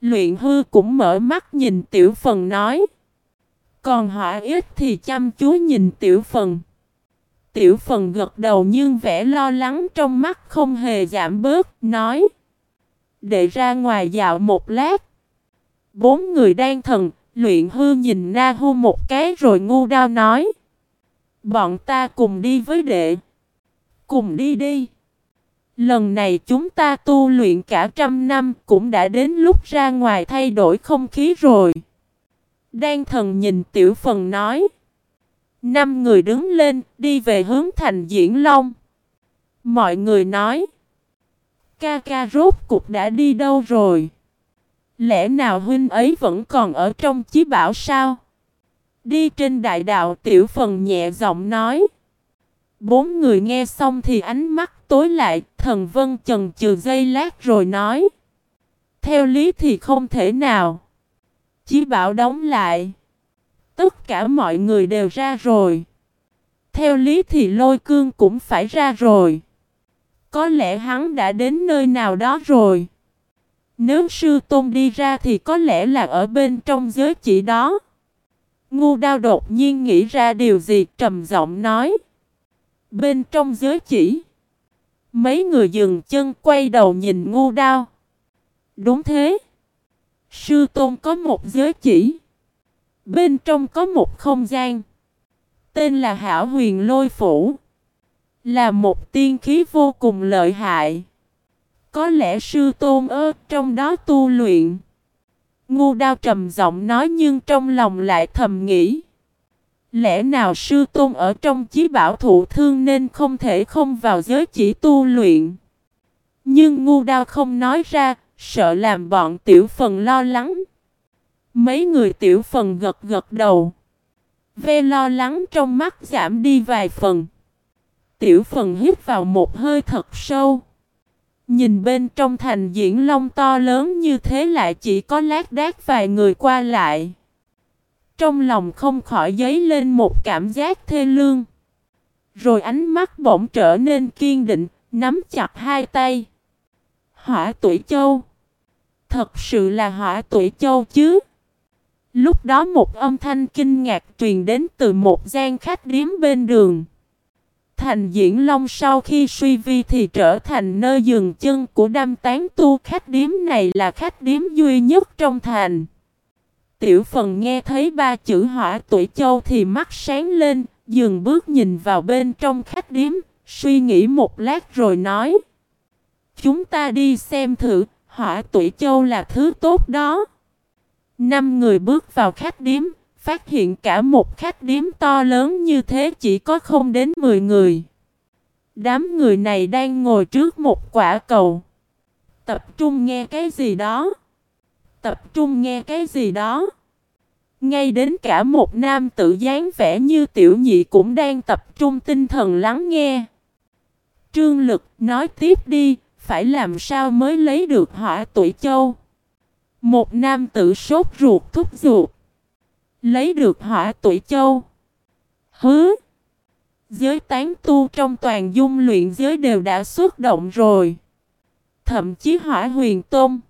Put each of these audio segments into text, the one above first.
Luyện hư cũng mở mắt nhìn tiểu phần nói. Còn hỏa ít thì chăm chú nhìn tiểu phần. Tiểu phần gật đầu nhưng vẻ lo lắng trong mắt không hề giảm bớt, nói. Để ra ngoài dạo một lát. Bốn người đang thần, luyện hư nhìn Na Hu một cái rồi ngu đao nói. Bọn ta cùng đi với đệ. Cùng đi đi. Lần này chúng ta tu luyện cả trăm năm cũng đã đến lúc ra ngoài thay đổi không khí rồi. Đan thần nhìn tiểu phần nói. Năm người đứng lên, đi về hướng thành diễn long. Mọi người nói. Ca ca rốt cục đã đi đâu rồi? Lẽ nào huynh ấy vẫn còn ở trong chí bảo sao? Đi trên đại đạo, tiểu phần nhẹ giọng nói. Bốn người nghe xong thì ánh mắt tối lại, thần vân chần chừ giây lát rồi nói. Theo lý thì không thể nào. Chí bảo đóng lại. Tất cả mọi người đều ra rồi. Theo lý thì lôi cương cũng phải ra rồi. Có lẽ hắn đã đến nơi nào đó rồi. Nếu sư tôn đi ra thì có lẽ là ở bên trong giới chỉ đó. Ngu đao đột nhiên nghĩ ra điều gì trầm giọng nói. Bên trong giới chỉ. Mấy người dừng chân quay đầu nhìn ngu đao. Đúng thế. Sư tôn có một giới chỉ. Bên trong có một không gian. Tên là Hảo Huyền Lôi Phủ. Là một tiên khí vô cùng lợi hại. Có lẽ sư tôn ơ trong đó tu luyện. Ngu đao trầm giọng nói nhưng trong lòng lại thầm nghĩ. Lẽ nào sư tôn ở trong chí bảo thụ thương nên không thể không vào giới chỉ tu luyện. Nhưng ngu đao không nói ra, sợ làm bọn tiểu phần lo lắng. Mấy người tiểu phần gật gật đầu. Ve lo lắng trong mắt giảm đi vài phần. Tiểu phần hít vào một hơi thật sâu. Nhìn bên trong thành diễn long to lớn như thế lại chỉ có lát đác vài người qua lại. Trong lòng không khỏi dấy lên một cảm giác thê lương. Rồi ánh mắt bỗng trở nên kiên định, nắm chặt hai tay. Hỏa tuổi châu. Thật sự là hỏa tuổi châu chứ. Lúc đó một âm thanh kinh ngạc truyền đến từ một gian khách điếm bên đường. Thành Diễn Long sau khi suy vi thì trở thành nơi dừng chân của đam tán tu khách điếm này là khách điếm duy nhất trong thành. Tiểu phần nghe thấy ba chữ hỏa tuổi châu thì mắt sáng lên, dừng bước nhìn vào bên trong khách điếm, suy nghĩ một lát rồi nói. Chúng ta đi xem thử, hỏa tuổi châu là thứ tốt đó. Năm người bước vào khách điếm, phát hiện cả một khách điếm to lớn như thế chỉ có không đến 10 người. Đám người này đang ngồi trước một quả cầu. Tập trung nghe cái gì đó. Tập trung nghe cái gì đó. Ngay đến cả một nam tự dáng vẻ như tiểu nhị cũng đang tập trung tinh thần lắng nghe. Trương Lực nói tiếp đi, phải làm sao mới lấy được hỏa tuổi châu. Một nam tử sốt ruột thúc ruột. Lấy được hỏa tuổi châu. Hứ. Giới tán tu trong toàn dung luyện giới đều đã xuất động rồi. Thậm chí hỏa huyền tôm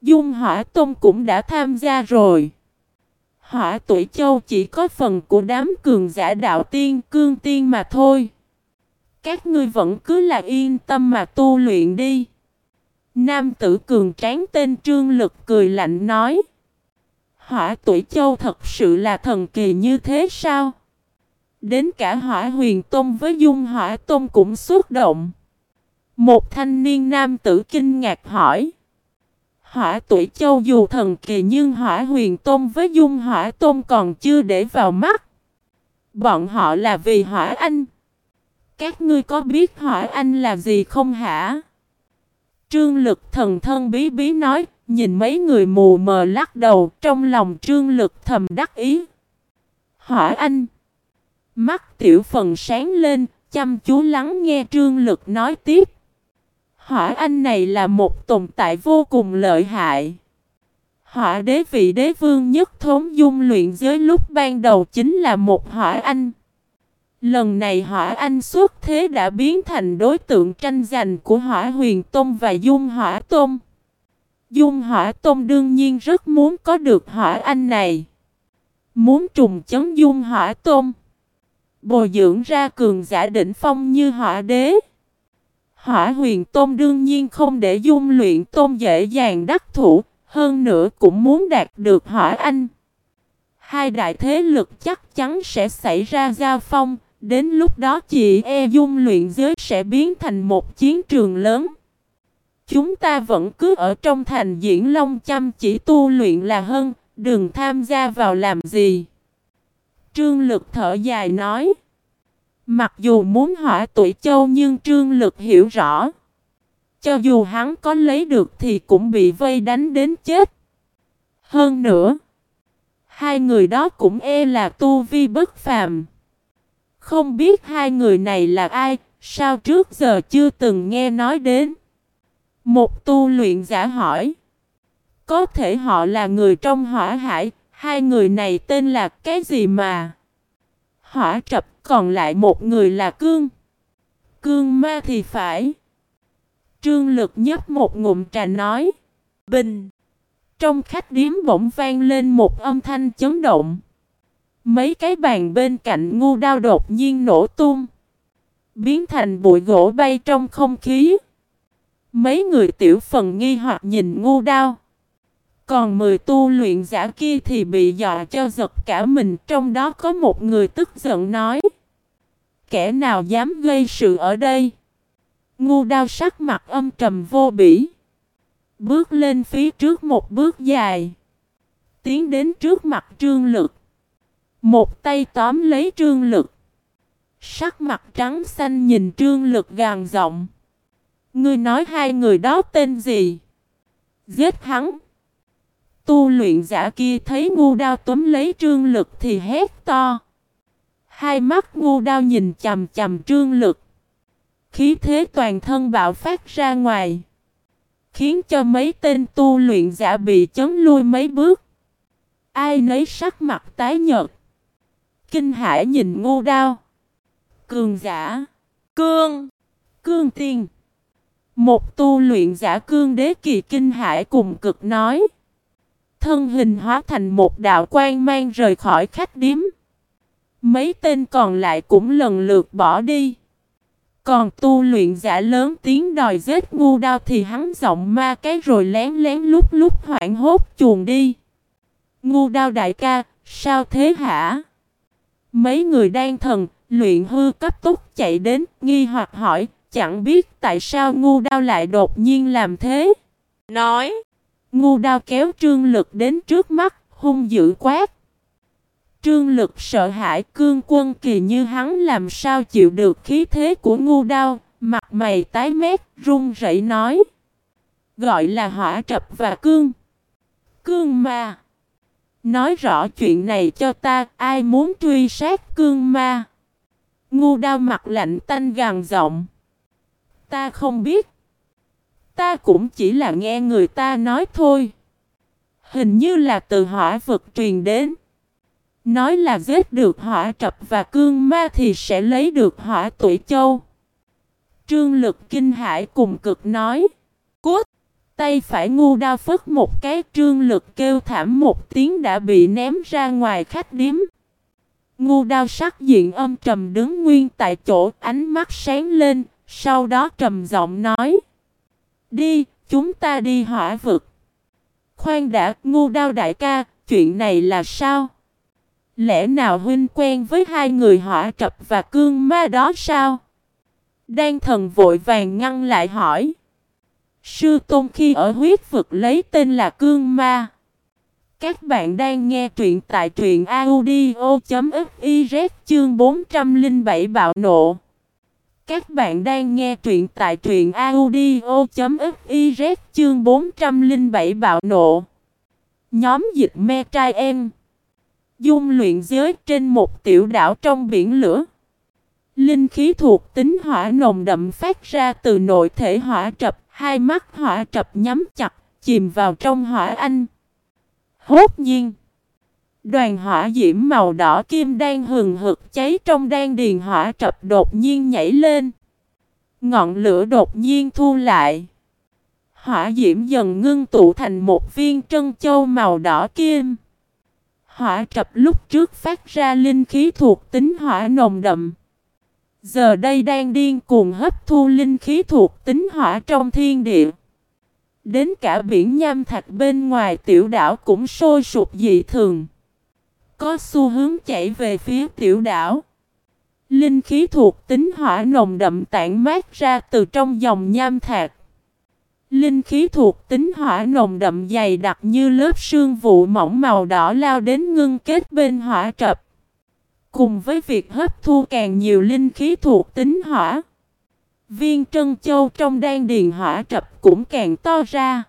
Dung hỏa Tông cũng đã tham gia rồi. Hỏa tuổi châu chỉ có phần của đám cường giả đạo tiên, cương tiên mà thôi. Các ngươi vẫn cứ là yên tâm mà tu luyện đi. Nam tử cường tráng tên Trương Lực cười lạnh nói. Hỏa tuổi châu thật sự là thần kỳ như thế sao? Đến cả hỏa huyền Tông với dung hỏa Tông cũng xúc động. Một thanh niên nam tử kinh ngạc hỏi. Hỏa tuổi châu dù thần kỳ nhưng hỏa huyền tôn với dung hỏa tôn còn chưa để vào mắt. Bọn họ là vì hỏa anh. Các ngươi có biết hỏa anh là gì không hả? Trương lực thần thân bí bí nói, nhìn mấy người mù mờ lắc đầu, trong lòng trương lực thầm đắc ý. Hỏa anh. Mắt tiểu phần sáng lên, chăm chú lắng nghe trương lực nói tiếp. Hỏa anh này là một tồn tại vô cùng lợi hại. Hỏa đế vị đế vương nhất thống dung luyện giới lúc ban đầu chính là một hỏa anh. Lần này hỏa anh xuất thế đã biến thành đối tượng tranh giành của hỏa huyền Tôm và dung hỏa Tôm. Dung hỏa Tôm đương nhiên rất muốn có được hỏa anh này. Muốn trùng chấn dung hỏa Tôm, Bồi dưỡng ra cường giả đỉnh phong như hỏa đế. Hỏa huyền tôn đương nhiên không để dung luyện tôn dễ dàng đắc thủ. Hơn nữa cũng muốn đạt được hỏa anh. Hai đại thế lực chắc chắn sẽ xảy ra giao phong. Đến lúc đó chị e dung luyện giới sẽ biến thành một chiến trường lớn. Chúng ta vẫn cứ ở trong thành diễn long chăm chỉ tu luyện là hơn, đừng tham gia vào làm gì. Trương Lực thở dài nói. Mặc dù muốn hỏa tuổi châu nhưng Trương Lực hiểu rõ. Cho dù hắn có lấy được thì cũng bị vây đánh đến chết. Hơn nữa, hai người đó cũng e là tu vi bất phàm. Không biết hai người này là ai, sao trước giờ chưa từng nghe nói đến. Một tu luyện giả hỏi. Có thể họ là người trong hỏa hải, hai người này tên là cái gì mà? Hỏa trập còn lại một người là cương. Cương ma thì phải. Trương lực nhấp một ngụm trà nói. Bình. Trong khách điếm bỗng vang lên một âm thanh chấn động. Mấy cái bàn bên cạnh ngu đao đột nhiên nổ tung. Biến thành bụi gỗ bay trong không khí. Mấy người tiểu phần nghi hoặc nhìn ngu đao. Còn mười tu luyện giả kia thì bị dọa cho giật cả mình. Trong đó có một người tức giận nói. Kẻ nào dám gây sự ở đây? Ngu đao sắc mặt âm trầm vô bỉ. Bước lên phía trước một bước dài. Tiến đến trước mặt trương lực. Một tay tóm lấy trương lực. Sắc mặt trắng xanh nhìn trương lực gàn giọng. Ngươi nói hai người đó tên gì? Giết hắn. Tu luyện giả kia thấy ngu đao túm lấy trương lực thì hét to. Hai mắt ngu đao nhìn chầm chầm trương lực. Khí thế toàn thân bạo phát ra ngoài. Khiến cho mấy tên tu luyện giả bị chấn lui mấy bước. Ai nấy sắc mặt tái nhợt. Kinh hải nhìn ngu đao. Cường giả. Cương. Cương tiên. Một tu luyện giả cương đế kỳ kinh hải cùng cực nói. Thân hình hóa thành một đạo quan mang rời khỏi khách điếm. Mấy tên còn lại cũng lần lượt bỏ đi. Còn tu luyện giả lớn tiếng đòi giết ngu đao thì hắn giọng ma cái rồi lén lén lúc lúc hoảng hốt chuồn đi. Ngu đao đại ca, sao thế hả? Mấy người đang thần, luyện hư cấp tốc chạy đến, nghi hoặc hỏi, chẳng biết tại sao ngu đao lại đột nhiên làm thế. Nói, ngu đao kéo trương lực đến trước mắt, hung dữ quát. Trương lực sợ hãi cương quân kỳ như hắn làm sao chịu được khí thế của ngu đao, mặt mày tái mét, run rẩy nói. Gọi là hỏa trập và cương. Cương ma. Nói rõ chuyện này cho ta, ai muốn truy sát cương ma. Ngu đao mặt lạnh tanh gằn giọng. Ta không biết. Ta cũng chỉ là nghe người ta nói thôi. Hình như là từ hỏa vực truyền đến. Nói là giết được hỏa trập và cương ma thì sẽ lấy được hỏa tuổi châu. Trương lực kinh hải cùng cực nói. Cút! Tay phải ngu đao phất một cái trương lực kêu thảm một tiếng đã bị ném ra ngoài khách điếm. Ngu đao sắc diện âm trầm đứng nguyên tại chỗ ánh mắt sáng lên, sau đó trầm giọng nói. Đi, chúng ta đi hỏa vực. Khoan đã, ngu đao đại ca, chuyện này là sao? Lẽ nào huynh quen với hai người hỏa trập và cương ma đó sao? Đan thần vội vàng ngăn lại hỏi. Sư Tôn khi ở huyết vực lấy tên là Cương Ma. Các bạn đang nghe truyện tại truyện audio.fiz chương 407 bạo nộ. Các bạn đang nghe truyện tại truyện audio.fiz chương 407 bạo nộ. Nhóm dịch me trai em. Dung luyện giới trên một tiểu đảo trong biển lửa. Linh khí thuộc tính hỏa nồng đậm phát ra từ nội thể hỏa trập, hai mắt hỏa trập nhắm chặt, chìm vào trong hỏa anh. Hốt nhiên! Đoàn hỏa diễm màu đỏ kim đang hừng hực cháy trong đan điền hỏa trập đột nhiên nhảy lên. Ngọn lửa đột nhiên thu lại. Hỏa diễm dần ngưng tụ thành một viên trân châu màu đỏ kim. Hỏa trập lúc trước phát ra linh khí thuộc tính hỏa nồng đậm. Giờ đây đang điên cuồng hấp thu linh khí thuộc tính hỏa trong thiên địa. Đến cả biển nham thạch bên ngoài tiểu đảo cũng sôi sụp dị thường. Có xu hướng chảy về phía tiểu đảo. Linh khí thuộc tính hỏa nồng đậm tản mát ra từ trong dòng nham thạch. Linh khí thuộc tính hỏa nồng đậm dày đặc như lớp sương vụ mỏng màu đỏ lao đến ngưng kết bên hỏa trập. Cùng với việc hấp thu càng nhiều linh khí thuộc tính hỏa. Viên trân châu trong đan điền hỏa trập cũng càng to ra.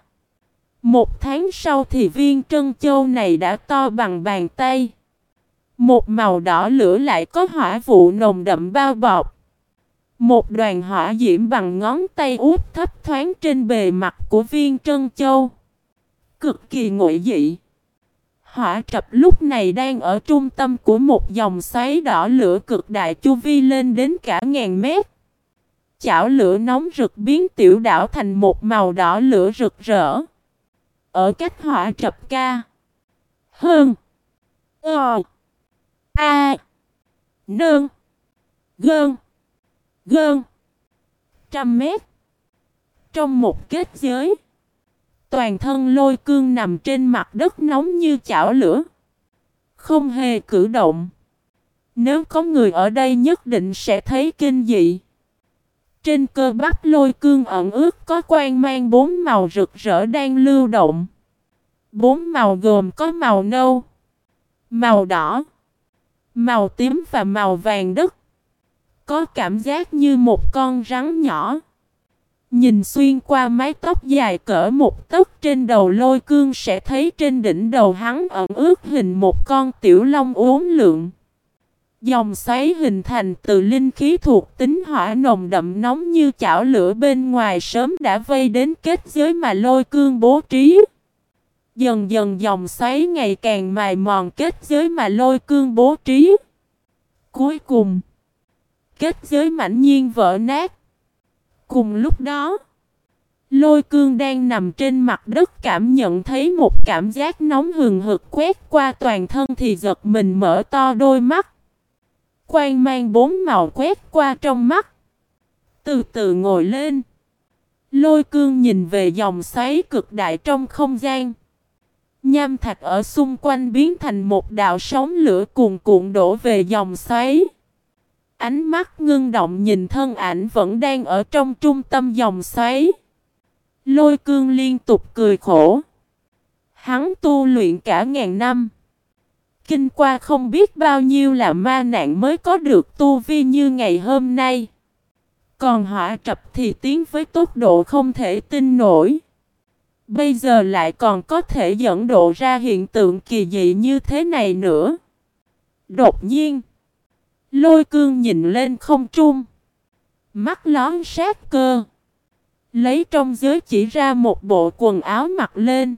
Một tháng sau thì viên trân châu này đã to bằng bàn tay. Một màu đỏ lửa lại có hỏa vụ nồng đậm bao bọc. Một đoàn hỏa diễm bằng ngón tay út thấp thoáng trên bề mặt của viên trân châu. Cực kỳ ngụy dị. Hỏa trập lúc này đang ở trung tâm của một dòng xoáy đỏ lửa cực đại chu vi lên đến cả ngàn mét. Chảo lửa nóng rực biến tiểu đảo thành một màu đỏ lửa rực rỡ. Ở cách hỏa trập ca. Hơn. Ờ. A. Nương. Gơn. Gơn. Trăm mét. Trong một kết giới. Toàn thân lôi cương nằm trên mặt đất nóng như chảo lửa. Không hề cử động. Nếu có người ở đây nhất định sẽ thấy kinh dị. Trên cơ bắp lôi cương ẩn ướt có quang mang bốn màu rực rỡ đang lưu động. Bốn màu gồm có màu nâu, màu đỏ, màu tím và màu vàng đất. Có cảm giác như một con rắn nhỏ. Nhìn xuyên qua mái tóc dài cỡ một tấc trên đầu lôi cương sẽ thấy trên đỉnh đầu hắn ẩn ướt hình một con tiểu long uốn lượng. Dòng xoáy hình thành từ linh khí thuộc tính hỏa nồng đậm nóng như chảo lửa bên ngoài sớm đã vây đến kết giới mà lôi cương bố trí. Dần dần dòng xoáy ngày càng mài mòn kết giới mà lôi cương bố trí. Cuối cùng, kết giới mãnh nhiên vỡ nát. Cùng lúc đó, lôi cương đang nằm trên mặt đất cảm nhận thấy một cảm giác nóng hừng hực quét qua toàn thân thì giật mình mở to đôi mắt. Quang mang bốn màu quét qua trong mắt. Từ từ ngồi lên. Lôi cương nhìn về dòng xoáy cực đại trong không gian. Nham thạch ở xung quanh biến thành một đạo sóng lửa cuồn cuộn đổ về dòng xoáy. Ánh mắt ngưng động nhìn thân ảnh vẫn đang ở trong trung tâm dòng xoáy. Lôi cương liên tục cười khổ. Hắn tu luyện cả ngàn năm. Kinh qua không biết bao nhiêu là ma nạn mới có được tu vi như ngày hôm nay. Còn hỏa trập thì tiến với tốc độ không thể tin nổi. Bây giờ lại còn có thể dẫn độ ra hiện tượng kỳ dị như thế này nữa. Đột nhiên, lôi cương nhìn lên không trung. Mắt lón sát cơ. Lấy trong giới chỉ ra một bộ quần áo mặc lên.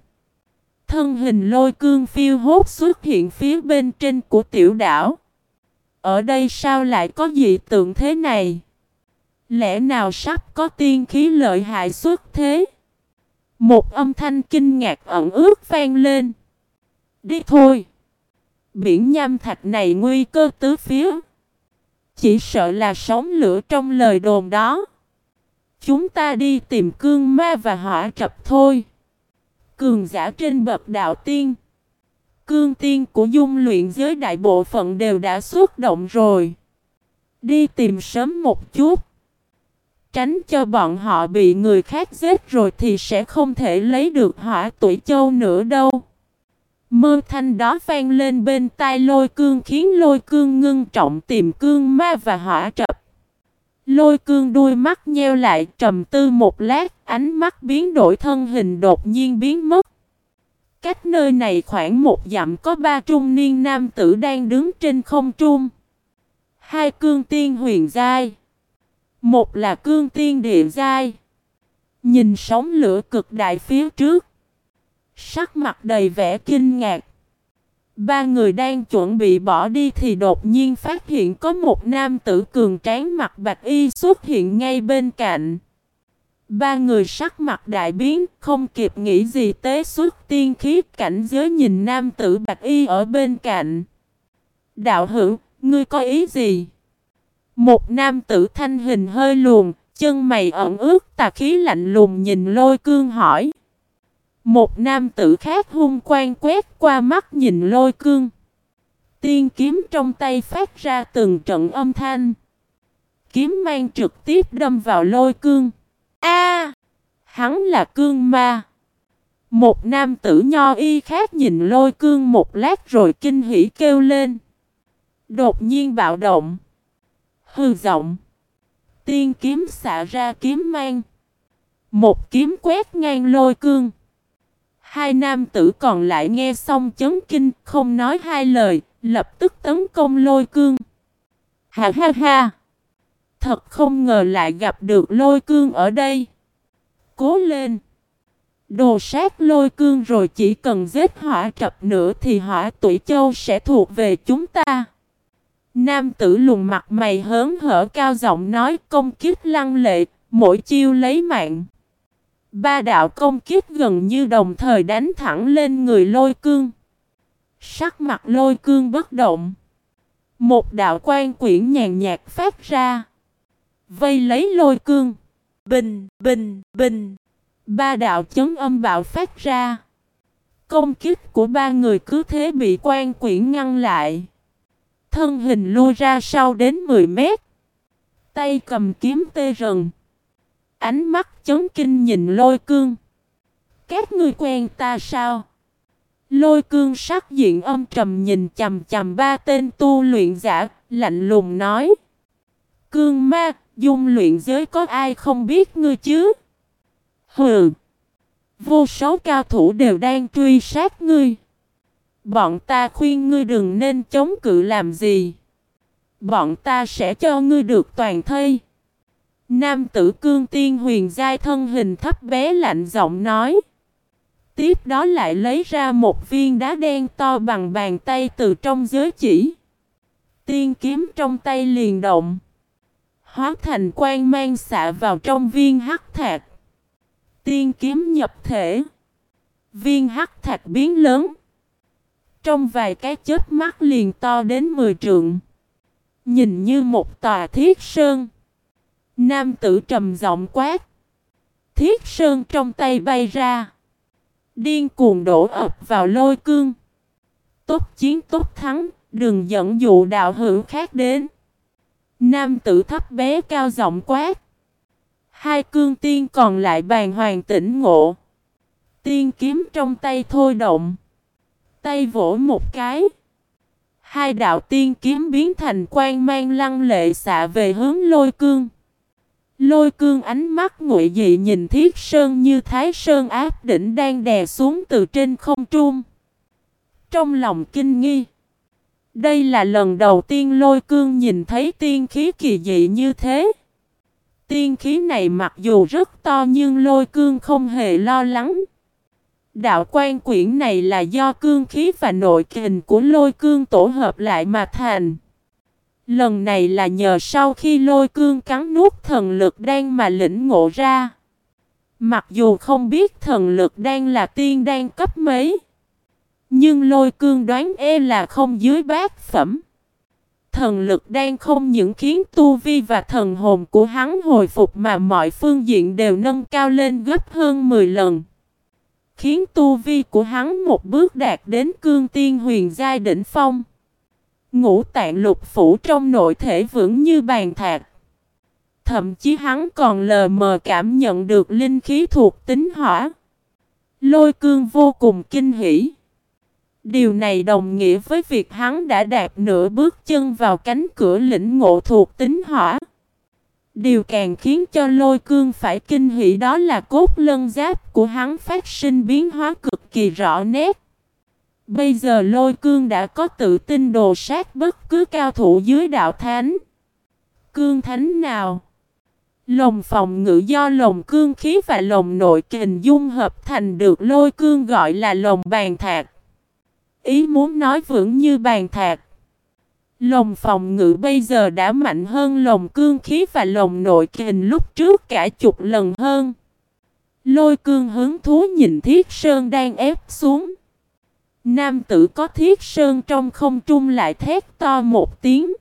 Thân hình lôi cương phiêu hốt xuất hiện phía bên trên của tiểu đảo. Ở đây sao lại có dị tượng thế này? Lẽ nào sắp có tiên khí lợi hại xuất thế? Một âm thanh kinh ngạc ẩn ướt vang lên. Đi thôi. Biển nham thạch này nguy cơ tứ phía. Chỉ sợ là sóng lửa trong lời đồn đó. Chúng ta đi tìm cương ma và hỏa trập thôi. Cường giả trên bậc đạo tiên. Cương tiên của dung luyện giới đại bộ phận đều đã xuất động rồi. Đi tìm sớm một chút. Tránh cho bọn họ bị người khác giết rồi thì sẽ không thể lấy được hỏa tuổi châu nữa đâu. Mơ thanh đó vang lên bên tai lôi cương khiến lôi cương ngưng trọng tìm cương ma và hỏa trập. Lôi cương đuôi mắt nheo lại trầm tư một lát, ánh mắt biến đổi thân hình đột nhiên biến mất. Cách nơi này khoảng một dặm có ba trung niên nam tử đang đứng trên không trung. Hai cương tiên huyền giai. Một là cương tiên địa giai. Nhìn sóng lửa cực đại phía trước. Sắc mặt đầy vẻ kinh ngạc. Ba người đang chuẩn bị bỏ đi thì đột nhiên phát hiện có một nam tử cường tráng mặt bạch y xuất hiện ngay bên cạnh. Ba người sắc mặt đại biến, không kịp nghĩ gì tế xuất tiên khí cảnh giới nhìn nam tử bạch y ở bên cạnh. Đạo hữu, ngươi có ý gì? Một nam tử thanh hình hơi luồn, chân mày ẩn ướt tà khí lạnh lùng nhìn lôi cương hỏi. Một nam tử khác hung quang quét qua mắt nhìn lôi cương. Tiên kiếm trong tay phát ra từng trận âm thanh. Kiếm mang trực tiếp đâm vào lôi cương. A, Hắn là cương ma. Một nam tử nho y khác nhìn lôi cương một lát rồi kinh hỉ kêu lên. Đột nhiên bạo động. Hư giọng. Tiên kiếm xạ ra kiếm mang. Một kiếm quét ngang lôi cương. Hai nam tử còn lại nghe xong chấn kinh, không nói hai lời, lập tức tấn công lôi cương. Ha ha ha! Thật không ngờ lại gặp được lôi cương ở đây. Cố lên! Đồ sát lôi cương rồi chỉ cần giết hỏa trập nữa thì hỏa tuổi châu sẽ thuộc về chúng ta. Nam tử lùn mặt mày hớn hở cao giọng nói công kiếp lăng lệ, mỗi chiêu lấy mạng. Ba đạo công kiếp gần như đồng thời đánh thẳng lên người lôi cương. Sắc mặt lôi cương bất động. Một đạo quan quyển nhàn nhạt phát ra. Vây lấy lôi cương. Bình, bình, bình. Ba đạo chấn âm bạo phát ra. Công kích của ba người cứ thế bị quan quyển ngăn lại. Thân hình lui ra sau đến 10 mét. Tay cầm kiếm tê rần. Ánh mắt chấn kinh nhìn lôi cương. Các ngươi quen ta sao? Lôi cương sắc diện âm trầm nhìn chầm chầm ba tên tu luyện giả, lạnh lùng nói. Cương ma, dung luyện giới có ai không biết ngươi chứ? Hừ! Vô số cao thủ đều đang truy sát ngươi. Bọn ta khuyên ngươi đừng nên chống cự làm gì. Bọn ta sẽ cho ngươi được toàn thây. Nam tử cương tiên huyền giai thân hình thấp bé lạnh giọng nói. Tiếp đó lại lấy ra một viên đá đen to bằng bàn tay từ trong giới chỉ. Tiên kiếm trong tay liền động. Hóa thành quang mang xạ vào trong viên hắc thạch. Tiên kiếm nhập thể. Viên hắc thạch biến lớn. Trong vài cái chết mắt liền to đến 10 trượng. Nhìn như một tòa thiết sơn. Nam tử trầm giọng quát. Thiết sơn trong tay bay ra. Điên cuồng đổ ập vào lôi cương. Tốt chiến tốt thắng, đừng dẫn dụ đạo hữu khác đến. Nam tử thấp bé cao giọng quát. Hai cương tiên còn lại bàn hoàng tỉnh ngộ. Tiên kiếm trong tay thôi động. Tay vỗ một cái. Hai đạo tiên kiếm biến thành quang mang lăng lệ xạ về hướng lôi cương. Lôi cương ánh mắt nguội dị nhìn thiết sơn như thái sơn áp đỉnh đang đè xuống từ trên không trung. Trong lòng kinh nghi. Đây là lần đầu tiên lôi cương nhìn thấy tiên khí kỳ dị như thế. Tiên khí này mặc dù rất to nhưng lôi cương không hề lo lắng. Đạo quan quyển này là do cương khí và nội kình của lôi cương tổ hợp lại mà thành. Lần này là nhờ sau khi lôi cương cắn nuốt thần lực đen mà lĩnh ngộ ra. Mặc dù không biết thần lực đen là tiên đang cấp mấy. Nhưng lôi cương đoán e là không dưới bát phẩm. Thần lực đen không những khiến tu vi và thần hồn của hắn hồi phục mà mọi phương diện đều nâng cao lên gấp hơn 10 lần. Khiến tu vi của hắn một bước đạt đến cương tiên huyền giai đỉnh phong. Ngũ tạng lục phủ trong nội thể vững như bàn thạch. Thậm chí hắn còn lờ mờ cảm nhận được linh khí thuộc tính hỏa. Lôi cương vô cùng kinh hỉ. Điều này đồng nghĩa với việc hắn đã đạt nửa bước chân vào cánh cửa lĩnh ngộ thuộc tính hỏa. Điều càng khiến cho lôi cương phải kinh hỉ đó là cốt lân giáp của hắn phát sinh biến hóa cực kỳ rõ nét. Bây giờ lôi cương đã có tự tin đồ sát bất cứ cao thủ dưới đạo thánh. Cương thánh nào? Lồng phòng ngự do lồng cương khí và lồng nội kình dung hợp thành được lôi cương gọi là lồng bàn thạc. Ý muốn nói vững như bàn thạc. Lồng phòng ngự bây giờ đã mạnh hơn lồng cương khí và lồng nội kình lúc trước cả chục lần hơn. Lôi cương hứng thú nhìn thiết sơn đang ép xuống. Nam tử có thiết sơn trong không trung lại thét to một tiếng.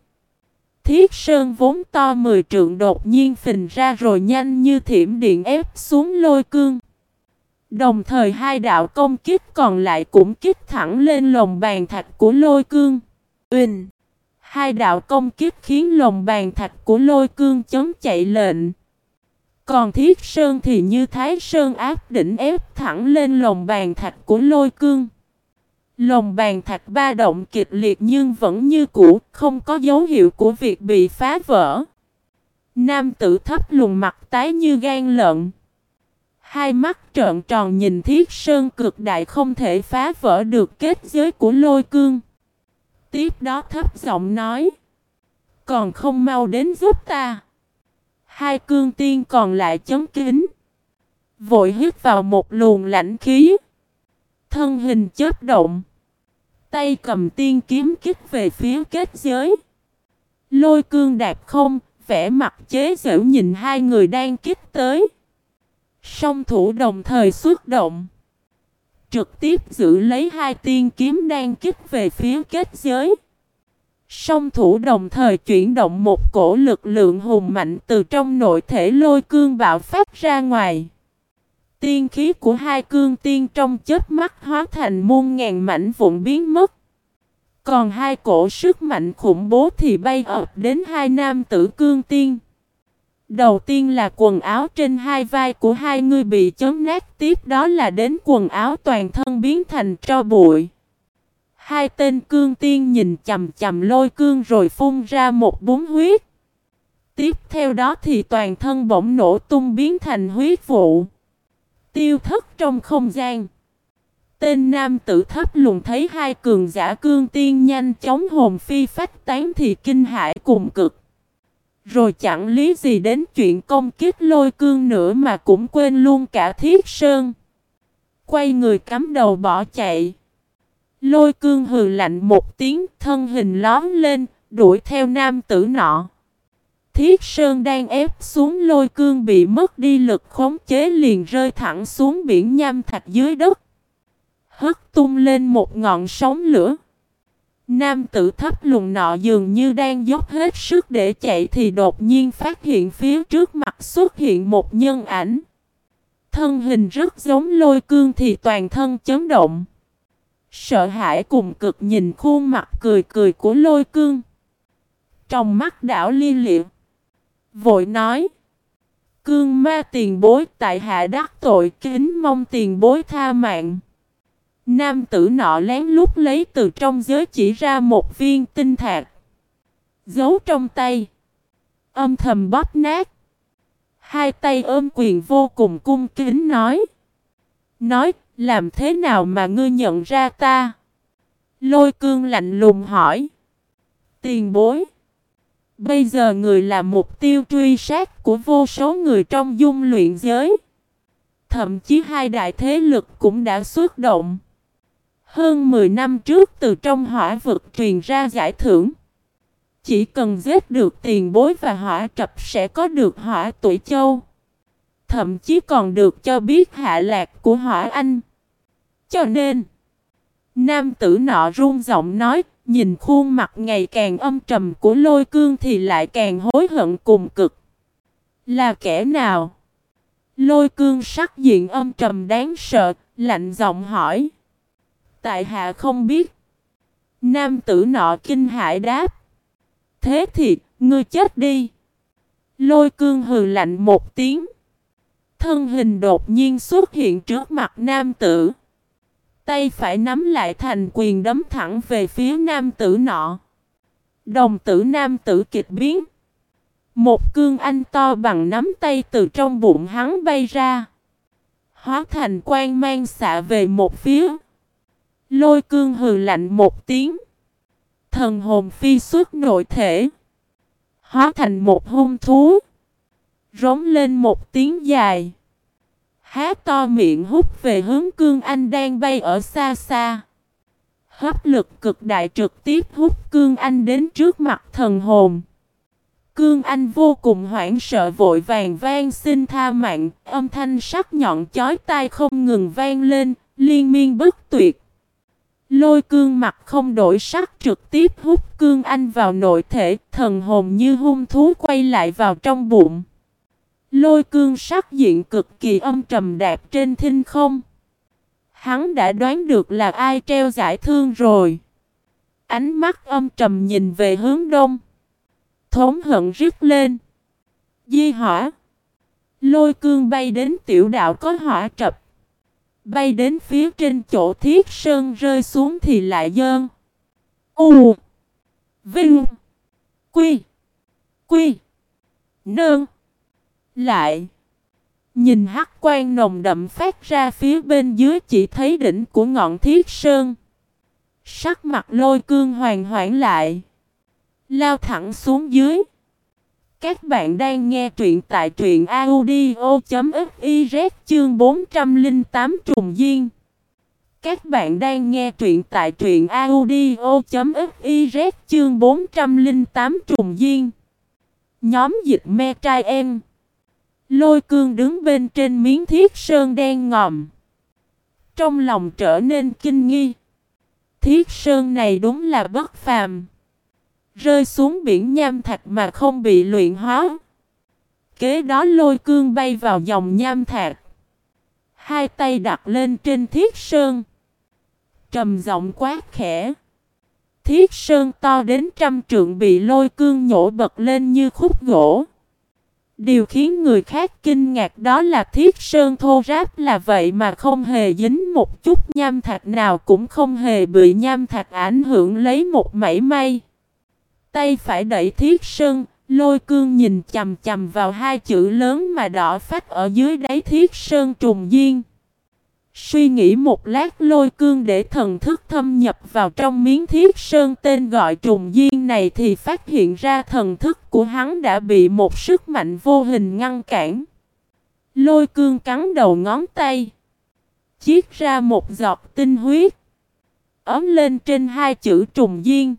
Thiết sơn vốn to mười trượng đột nhiên phình ra rồi nhanh như thiểm điện ép xuống lôi cương. Đồng thời hai đạo công kích còn lại cũng kích thẳng lên lồng bàn thạch của lôi cương. Uỳnh! Hai đạo công kích khiến lồng bàn thạch của lôi cương chấm chạy lệnh. Còn thiết sơn thì như thái sơn áp đỉnh ép thẳng lên lồng bàn thạch của lôi cương. Lồng bàn thạch ba động kịch liệt nhưng vẫn như cũ, không có dấu hiệu của việc bị phá vỡ. Nam tử thấp lùng mặt tái như gan lợn. Hai mắt trợn tròn nhìn thiết sơn cực đại không thể phá vỡ được kết giới của lôi cương. Tiếp đó thấp giọng nói. Còn không mau đến giúp ta. Hai cương tiên còn lại chấn kính. Vội hít vào một luồng lãnh khí. Thân hình chớp động. Tay cầm tiên kiếm kích về phía kết giới. Lôi cương đạp không, vẻ mặt chế giễu nhìn hai người đang kích tới. Song thủ đồng thời xuất động. Trực tiếp giữ lấy hai tiên kiếm đang kích về phía kết giới. Song thủ đồng thời chuyển động một cổ lực lượng hùng mạnh từ trong nội thể lôi cương bạo phát ra ngoài. Tiên khí của hai cương tiên trong chết mắt hóa thành muôn ngàn mảnh vụn biến mất. Còn hai cổ sức mạnh khủng bố thì bay ập đến hai nam tử cương tiên. Đầu tiên là quần áo trên hai vai của hai người bị chấm nát, tiếp đó là đến quần áo toàn thân biến thành tro bụi. Hai tên cương tiên nhìn chầm chầm lôi cương rồi phun ra một bún huyết. Tiếp theo đó thì toàn thân bỗng nổ tung biến thành huyết vụ. Tiêu thất trong không gian. Tên nam tử thấp lùng thấy hai cường giả cương tiên nhanh chóng hồn phi phách tán thì kinh hãi cùng cực. Rồi chẳng lý gì đến chuyện công kích lôi cương nữa mà cũng quên luôn cả thiết sơn. Quay người cắm đầu bỏ chạy. Lôi cương hừ lạnh một tiếng thân hình lóm lên, đuổi theo nam tử nọ. Thiết Sơn đang ép xuống lôi cương bị mất đi lực khống chế liền rơi thẳng xuống biển nham thạch dưới đất. Hất tung lên một ngọn sóng lửa. Nam tử thấp lùng nọ dường như đang dốc hết sức để chạy thì đột nhiên phát hiện phía trước mặt xuất hiện một nhân ảnh. Thân hình rất giống lôi cương thì toàn thân chấn động. Sợ hãi cùng cực nhìn khuôn mặt cười cười của lôi cương. Trong mắt đảo li liệm. Vội nói. Cương ma tiền bối tại hạ đắc tội kính mong tiền bối tha mạng. Nam tử nọ lén lút lấy từ trong giới chỉ ra một viên tinh thạch. Giấu trong tay. Âm thầm bóp nát. Hai tay ôm quyền vô cùng cung kính nói. Nói, làm thế nào mà ngươi nhận ra ta? Lôi cương lạnh lùng hỏi. Tiền bối. Bây giờ người là mục tiêu truy sát của vô số người trong dung luyện giới. Thậm chí hai đại thế lực cũng đã xuất động. Hơn 10 năm trước từ trong hỏa vực truyền ra giải thưởng. Chỉ cần giết được tiền bối và hỏa trập sẽ có được hỏa tuổi châu. Thậm chí còn được cho biết hạ lạc của hỏa anh. Cho nên, nam tử nọ run giọng nói, nhìn khuôn mặt ngày càng âm trầm của lôi cương thì lại càng hối hận cùng cực. Là kẻ nào? Lôi cương sắc diện âm trầm đáng sợ, lạnh giọng hỏi. Tại hạ không biết. Nam tử nọ kinh hãi đáp. Thế thì, ngươi chết đi. Lôi cương hừ lạnh một tiếng. Thân hình đột nhiên xuất hiện trước mặt nam tử. Tay phải nắm lại thành quyền đấm thẳng về phía nam tử nọ. Đồng tử nam tử kịch biến. Một cương anh to bằng nắm tay từ trong bụng hắn bay ra. Hóa thành quan mang xạ về một phía. Lôi cương hừ lạnh một tiếng. Thần hồn phi xuất nội thể. Hóa thành một hung thú. Rống lên một tiếng dài. Há to miệng hút về hướng cương anh đang bay ở xa xa. Hấp lực cực đại trực tiếp hút cương anh đến trước mặt thần hồn. Cương Anh vô cùng hoảng sợ vội vàng vang xin tha mạng, âm thanh sắc nhọn chói tai không ngừng vang lên, liên miên bất tuyệt. Lôi cương mặt không đổi sắc trực tiếp hút cương anh vào nội thể, thần hồn như hung thú quay lại vào trong bụng. Lôi cương sắc diện cực kỳ âm trầm đạp trên thinh không. Hắn đã đoán được là ai treo giải thương rồi. Ánh mắt âm trầm nhìn về hướng đông. Thốn hận rít lên. Di hỏa. Lôi cương bay đến tiểu đạo có hỏa trập. Bay đến phía trên chỗ thiết sơn rơi xuống thì lại dơn. U. Vinh. Quy. Quy. Nương. Lại. Nhìn hắc quan nồng đậm phát ra phía bên dưới chỉ thấy đỉnh của ngọn thiết sơn. Sắc mặt lôi cương hoàng hoảng lại. Lao thẳng xuống dưới. Các bạn đang nghe truyện tại truyện audio.fiz chương 408 trùng duyên. Các bạn đang nghe truyện tại truyện audio.fiz chương 408 trùng duyên. Nhóm dịch me trai em. Lôi cương đứng bên trên miếng thiết sơn đen ngòm. Trong lòng trở nên kinh nghi. Thiết sơn này đúng là bất phàm. Rơi xuống biển nham thạch mà không bị luyện hóa. Kế đó lôi cương bay vào dòng nham thạch. Hai tay đặt lên trên thiết sơn. Trầm giọng quát khẽ. Thiết sơn to đến trăm trượng bị lôi cương nhổ bật lên như khúc gỗ. Điều khiến người khác kinh ngạc đó là thiết sơn thô ráp là vậy mà không hề dính một chút nham thạch nào cũng không hề bị nham thạch ảnh hưởng lấy một mảy may. Tay phải đẩy thiết sơn, lôi cương nhìn chầm chầm vào hai chữ lớn mà đỏ phát ở dưới đáy thiết sơn trùng duyên. Suy nghĩ một lát lôi cương để thần thức thâm nhập vào trong miếng thiết sơn tên gọi trùng duyên này thì phát hiện ra thần thức của hắn đã bị một sức mạnh vô hình ngăn cản. Lôi cương cắn đầu ngón tay. Chiết ra một giọt tinh huyết. Ấm lên trên hai chữ trùng duyên.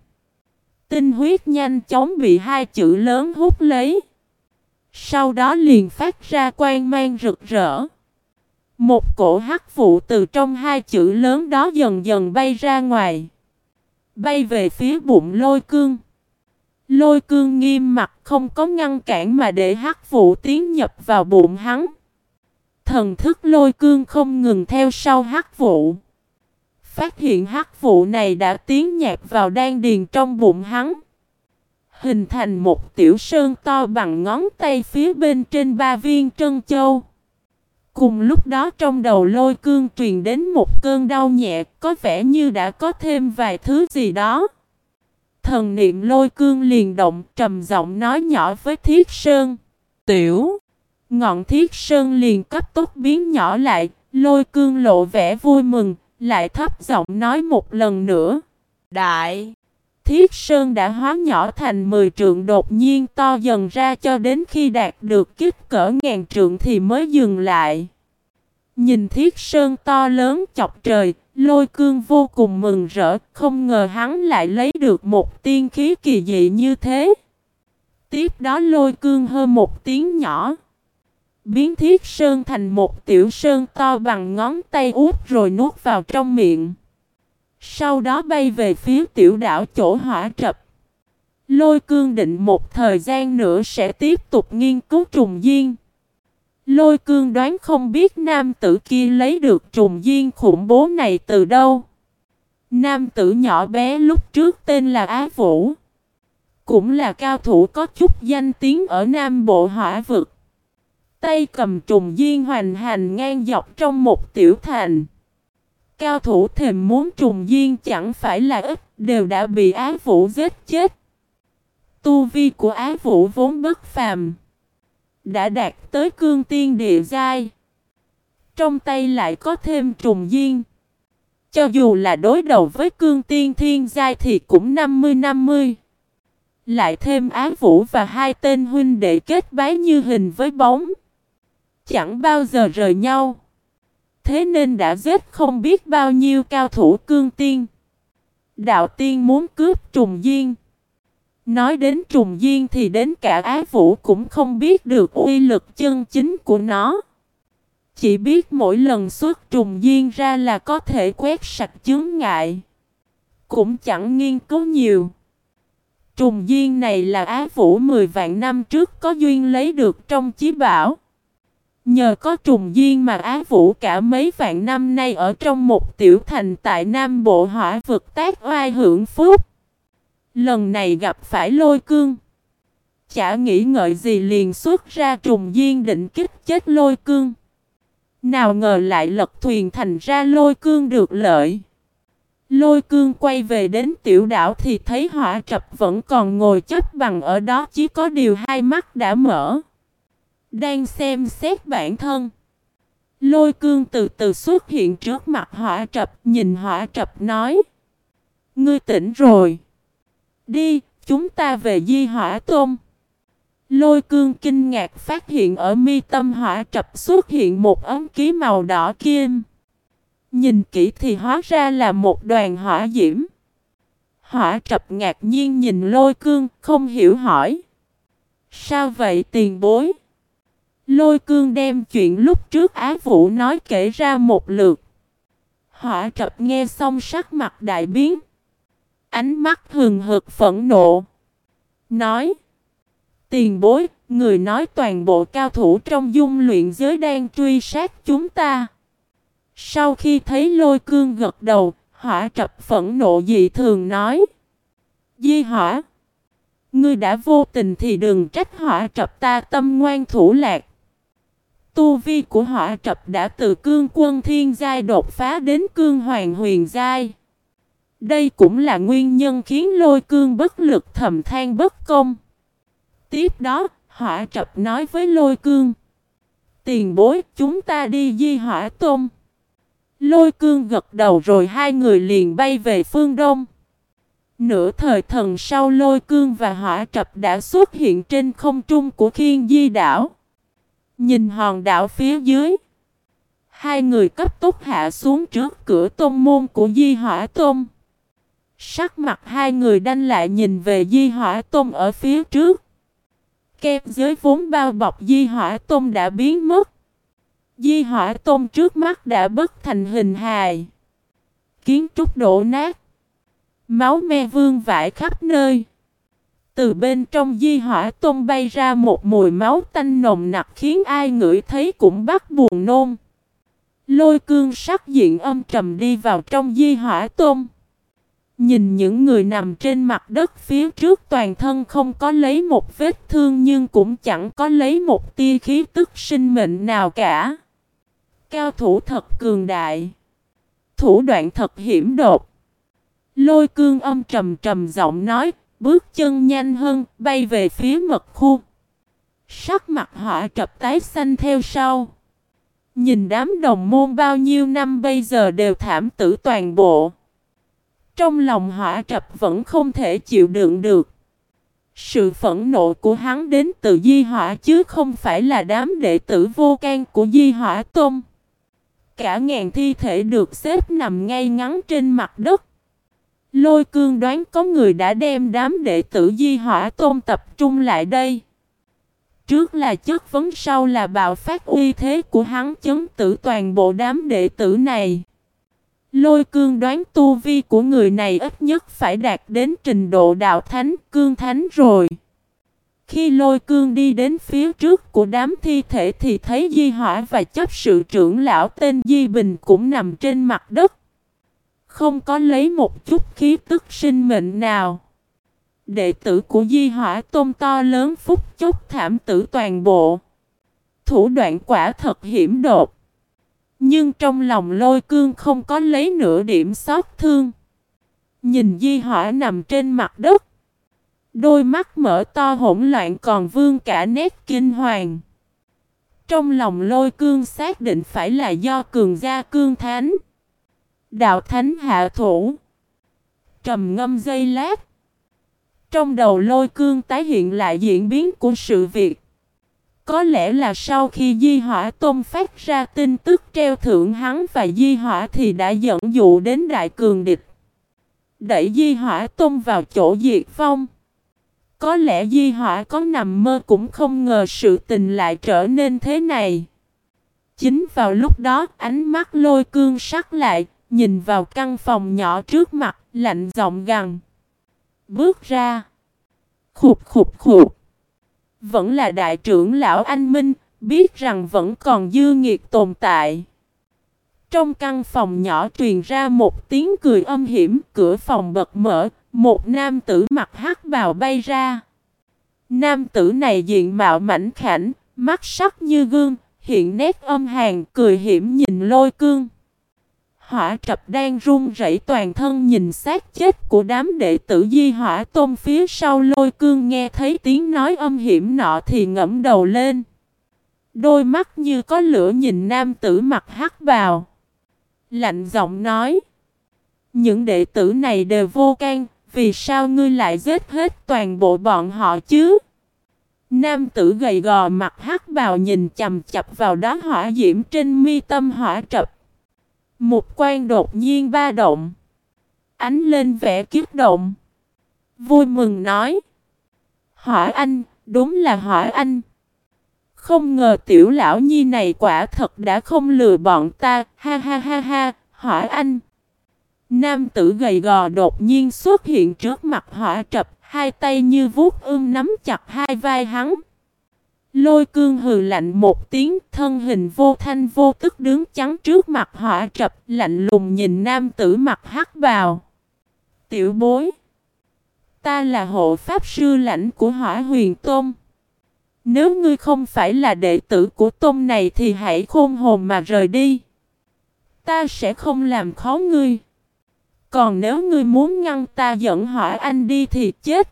Tinh huyết nhanh chóng bị hai chữ lớn hút lấy. Sau đó liền phát ra quang mang rực rỡ. Một cổ hắc vụ từ trong hai chữ lớn đó dần dần bay ra ngoài. Bay về phía bụng lôi cương. Lôi cương nghiêm mặt không có ngăn cản mà để hắc vụ tiến nhập vào bụng hắn. Thần thức lôi cương không ngừng theo sau hắc vụ. Phát hiện hắc vụ này đã tiến nhạt vào đan điền trong bụng hắn. Hình thành một tiểu sơn to bằng ngón tay phía bên trên ba viên trân châu. Cùng lúc đó trong đầu lôi cương truyền đến một cơn đau nhẹ, có vẻ như đã có thêm vài thứ gì đó. Thần niệm lôi cương liền động trầm giọng nói nhỏ với thiết sơn. Tiểu! Ngọn thiết sơn liền cấp tốc biến nhỏ lại, lôi cương lộ vẻ vui mừng, lại thấp giọng nói một lần nữa. Đại! Thiết Sơn đã hóa nhỏ thành 10 trượng đột nhiên to dần ra cho đến khi đạt được kích cỡ ngàn trượng thì mới dừng lại. Nhìn Thiết Sơn to lớn chọc trời, lôi cương vô cùng mừng rỡ, không ngờ hắn lại lấy được một tiên khí kỳ dị như thế. Tiếp đó lôi cương hơn một tiếng nhỏ. Biến Thiết Sơn thành một tiểu sơn to bằng ngón tay út rồi nuốt vào trong miệng. Sau đó bay về phía tiểu đảo chỗ hỏa trập. Lôi cương định một thời gian nữa sẽ tiếp tục nghiên cứu trùng duyên. Lôi cương đoán không biết nam tử kia lấy được trùng duyên khủng bố này từ đâu. Nam tử nhỏ bé lúc trước tên là Á Vũ. Cũng là cao thủ có chút danh tiếng ở Nam Bộ hỏa vực. Tay cầm trùng duyên hoành hành ngang dọc trong một tiểu thành. Cao thủ thềm muốn trùng duyên chẳng phải là ít, đều đã bị Á Vũ giết chết. Tu vi của Á Vũ vốn bất phàm. Đã đạt tới cương tiên địa giai. Trong tay lại có thêm trùng duyên. Cho dù là đối đầu với cương tiên thiên giai thì cũng 50-50. Lại thêm Á Vũ và hai tên huynh đệ kết bái như hình với bóng. Chẳng bao giờ rời nhau. Thế nên đã giết không biết bao nhiêu cao thủ cương tiên. Đạo tiên muốn cướp trùng duyên. Nói đến trùng duyên thì đến cả ái Vũ cũng không biết được uy lực chân chính của nó. Chỉ biết mỗi lần xuất trùng duyên ra là có thể quét sạch chướng ngại. Cũng chẳng nghiên cứu nhiều. Trùng duyên này là ái Vũ 10 vạn năm trước có duyên lấy được trong chí bảo. Nhờ có trùng duyên mà Á Vũ cả mấy vạn năm nay ở trong một tiểu thành tại Nam Bộ hỏa vực tác oai hưởng phúc. Lần này gặp phải lôi cương. Chả nghĩ ngợi gì liền xuất ra trùng duyên định kích chết lôi cương. Nào ngờ lại lật thuyền thành ra lôi cương được lợi. Lôi cương quay về đến tiểu đảo thì thấy hỏa trập vẫn còn ngồi chết bằng ở đó, chỉ có điều hai mắt đã mở. Đang xem xét bản thân. Lôi cương từ từ xuất hiện trước mặt hỏa trập nhìn hỏa trập nói. Ngươi tỉnh rồi. Đi, chúng ta về di hỏa tôm. Lôi cương kinh ngạc phát hiện ở mi tâm hỏa trập xuất hiện một ấm ký màu đỏ kim. Nhìn kỹ thì hóa ra là một đoàn hỏa diễm. Hỏa trập ngạc nhiên nhìn lôi cương, không hiểu hỏi. Sao vậy tiền bối? Lôi cương đem chuyện lúc trước Á Vũ nói kể ra một lượt. Hỏa trập nghe xong sắc mặt đại biến. Ánh mắt hừng hực phẫn nộ. Nói. Tiền bối, người nói toàn bộ cao thủ trong dung luyện giới đang truy sát chúng ta. Sau khi thấy lôi cương gật đầu, hỏa trập phẫn nộ dị thường nói. Di hỏa. Ngươi đã vô tình thì đừng trách hỏa trập ta tâm ngoan thủ lạc. Tu vi của hỏa trập đã từ cương quân thiên giai đột phá đến cương hoàng huyền giai. Đây cũng là nguyên nhân khiến lôi cương bất lực thầm than bất công. Tiếp đó, hỏa trập nói với lôi cương. Tiền bối, chúng ta đi di hỏa tôm. Lôi cương gật đầu rồi hai người liền bay về phương đông. Nửa thời thần sau lôi cương và hỏa trập đã xuất hiện trên không trung của khiên di đảo. Nhìn hòn đảo phía dưới. Hai người cấp tốc hạ xuống trước cửa tôn môn của di hỏa tôn. Sắc mặt hai người đanh lại nhìn về di hỏa tôn ở phía trước. Kem giới vốn bao bọc di hỏa tôn đã biến mất. Di hỏa tôn trước mắt đã bất thành hình hài. Kiến trúc đổ nát. Máu me vương vãi khắp nơi. Từ bên trong di hỏa tôm bay ra một mùi máu tanh nồng nặc khiến ai ngửi thấy cũng bắt buồn nôn. Lôi cương sắc diện âm trầm đi vào trong di hỏa tôm, Nhìn những người nằm trên mặt đất phía trước toàn thân không có lấy một vết thương nhưng cũng chẳng có lấy một tia khí tức sinh mệnh nào cả. Cao thủ thật cường đại. Thủ đoạn thật hiểm đột. Lôi cương âm trầm trầm giọng nói, bước chân nhanh hơn, bay về phía mật khu. Sắc mặt họ trập tái xanh theo sau. Nhìn đám đồng môn bao nhiêu năm bây giờ đều thảm tử toàn bộ. Trong lòng hỏa trập vẫn không thể chịu đựng được. Sự phẫn nộ của hắn đến từ di hỏa chứ không phải là đám đệ tử vô can của di hỏa tôn. Cả ngàn thi thể được xếp nằm ngay ngắn trên mặt đất. Lôi cương đoán có người đã đem đám đệ tử di hỏa tôn tập trung lại đây. Trước là chất vấn sau là bạo phát uy thế của hắn chấn tử toàn bộ đám đệ tử này. Lôi cương đoán tu vi của người này ít nhất phải đạt đến trình độ đạo thánh, cương thánh rồi. Khi lôi cương đi đến phía trước của đám thi thể thì thấy Di Hỏa và chấp sự trưởng lão tên Di Bình cũng nằm trên mặt đất. Không có lấy một chút khí tức sinh mệnh nào. Đệ tử của Di Hỏa Tôn to lớn phúc chốc thảm tử toàn bộ. Thủ đoạn quả thật hiểm đột. Nhưng trong lòng lôi cương không có lấy nửa điểm xót thương. Nhìn Di Hỏa nằm trên mặt đất. Đôi mắt mở to hỗn loạn còn vương cả nét kinh hoàng. Trong lòng lôi cương xác định phải là do cường gia cương thánh. Đạo thánh hạ thủ. Trầm ngâm dây lát. Trong đầu lôi cương tái hiện lại diễn biến của sự việc. Có lẽ là sau khi Di Hỏa Tôn phát ra tin tức treo thưởng hắn và Di Hỏa thì đã dẫn dụ đến đại cường địch. Đẩy Di Hỏa Tôn vào chỗ diệt vong. Có lẽ di hỏa có nằm mơ cũng không ngờ sự tình lại trở nên thế này. Chính vào lúc đó ánh mắt lôi cương sắc lại, nhìn vào căn phòng nhỏ trước mặt, lạnh giọng gằn. Bước ra. Khục khục khục. Vẫn là đại trưởng lão anh Minh, biết rằng vẫn còn dư nghiệt tồn tại. Trong căn phòng nhỏ truyền ra một tiếng cười âm hiểm, cửa phòng bật mở, một nam tử mặc hắc bào bay ra. Nam tử này diện mạo mảnh khảnh, mắt sắc như gương, hiện nét âm hàn, cười hiểm nhìn lôi cương. Hỏa trập đang run rẩy toàn thân nhìn xác chết của đám đệ tử di hỏa tôn phía sau lôi cương nghe thấy tiếng nói âm hiểm nọ thì ngẫm đầu lên. Đôi mắt như có lửa nhìn nam tử mặt hắc bào. Lạnh giọng nói. Những đệ tử này đều vô can, vì sao ngươi lại giết hết toàn bộ bọn họ chứ? Nam tử gầy gò mặt hắc bào nhìn chầm chập vào đó hỏa diễm trên mi tâm hỏa trập. Một quan đột nhiên ba động. Ánh lên vẻ kiếp động. Vui mừng nói. hỏi anh, đúng là hỏi anh. Không ngờ tiểu lão nhi này quả thật đã không lừa bọn ta, ha ha ha ha, hỏi anh. Nam tử gầy gò đột nhiên xuất hiện trước mặt hỏa trập, hai tay như vuốt ươm nắm chặt hai vai hắn. Lôi cương hừ lạnh một tiếng, thân hình vô thanh vô tức đứng chắn trước mặt hỏa trập, lạnh lùng nhìn nam tử mặt hắc bào. Tiểu bối, ta là hộ pháp sư lãnh của hỏa huyền tôn. Nếu ngươi không phải là đệ tử của tôn này thì hãy khôn hồn mà rời đi. Ta sẽ không làm khó ngươi. Còn nếu ngươi muốn ngăn ta dẫn hỏa anh đi thì chết.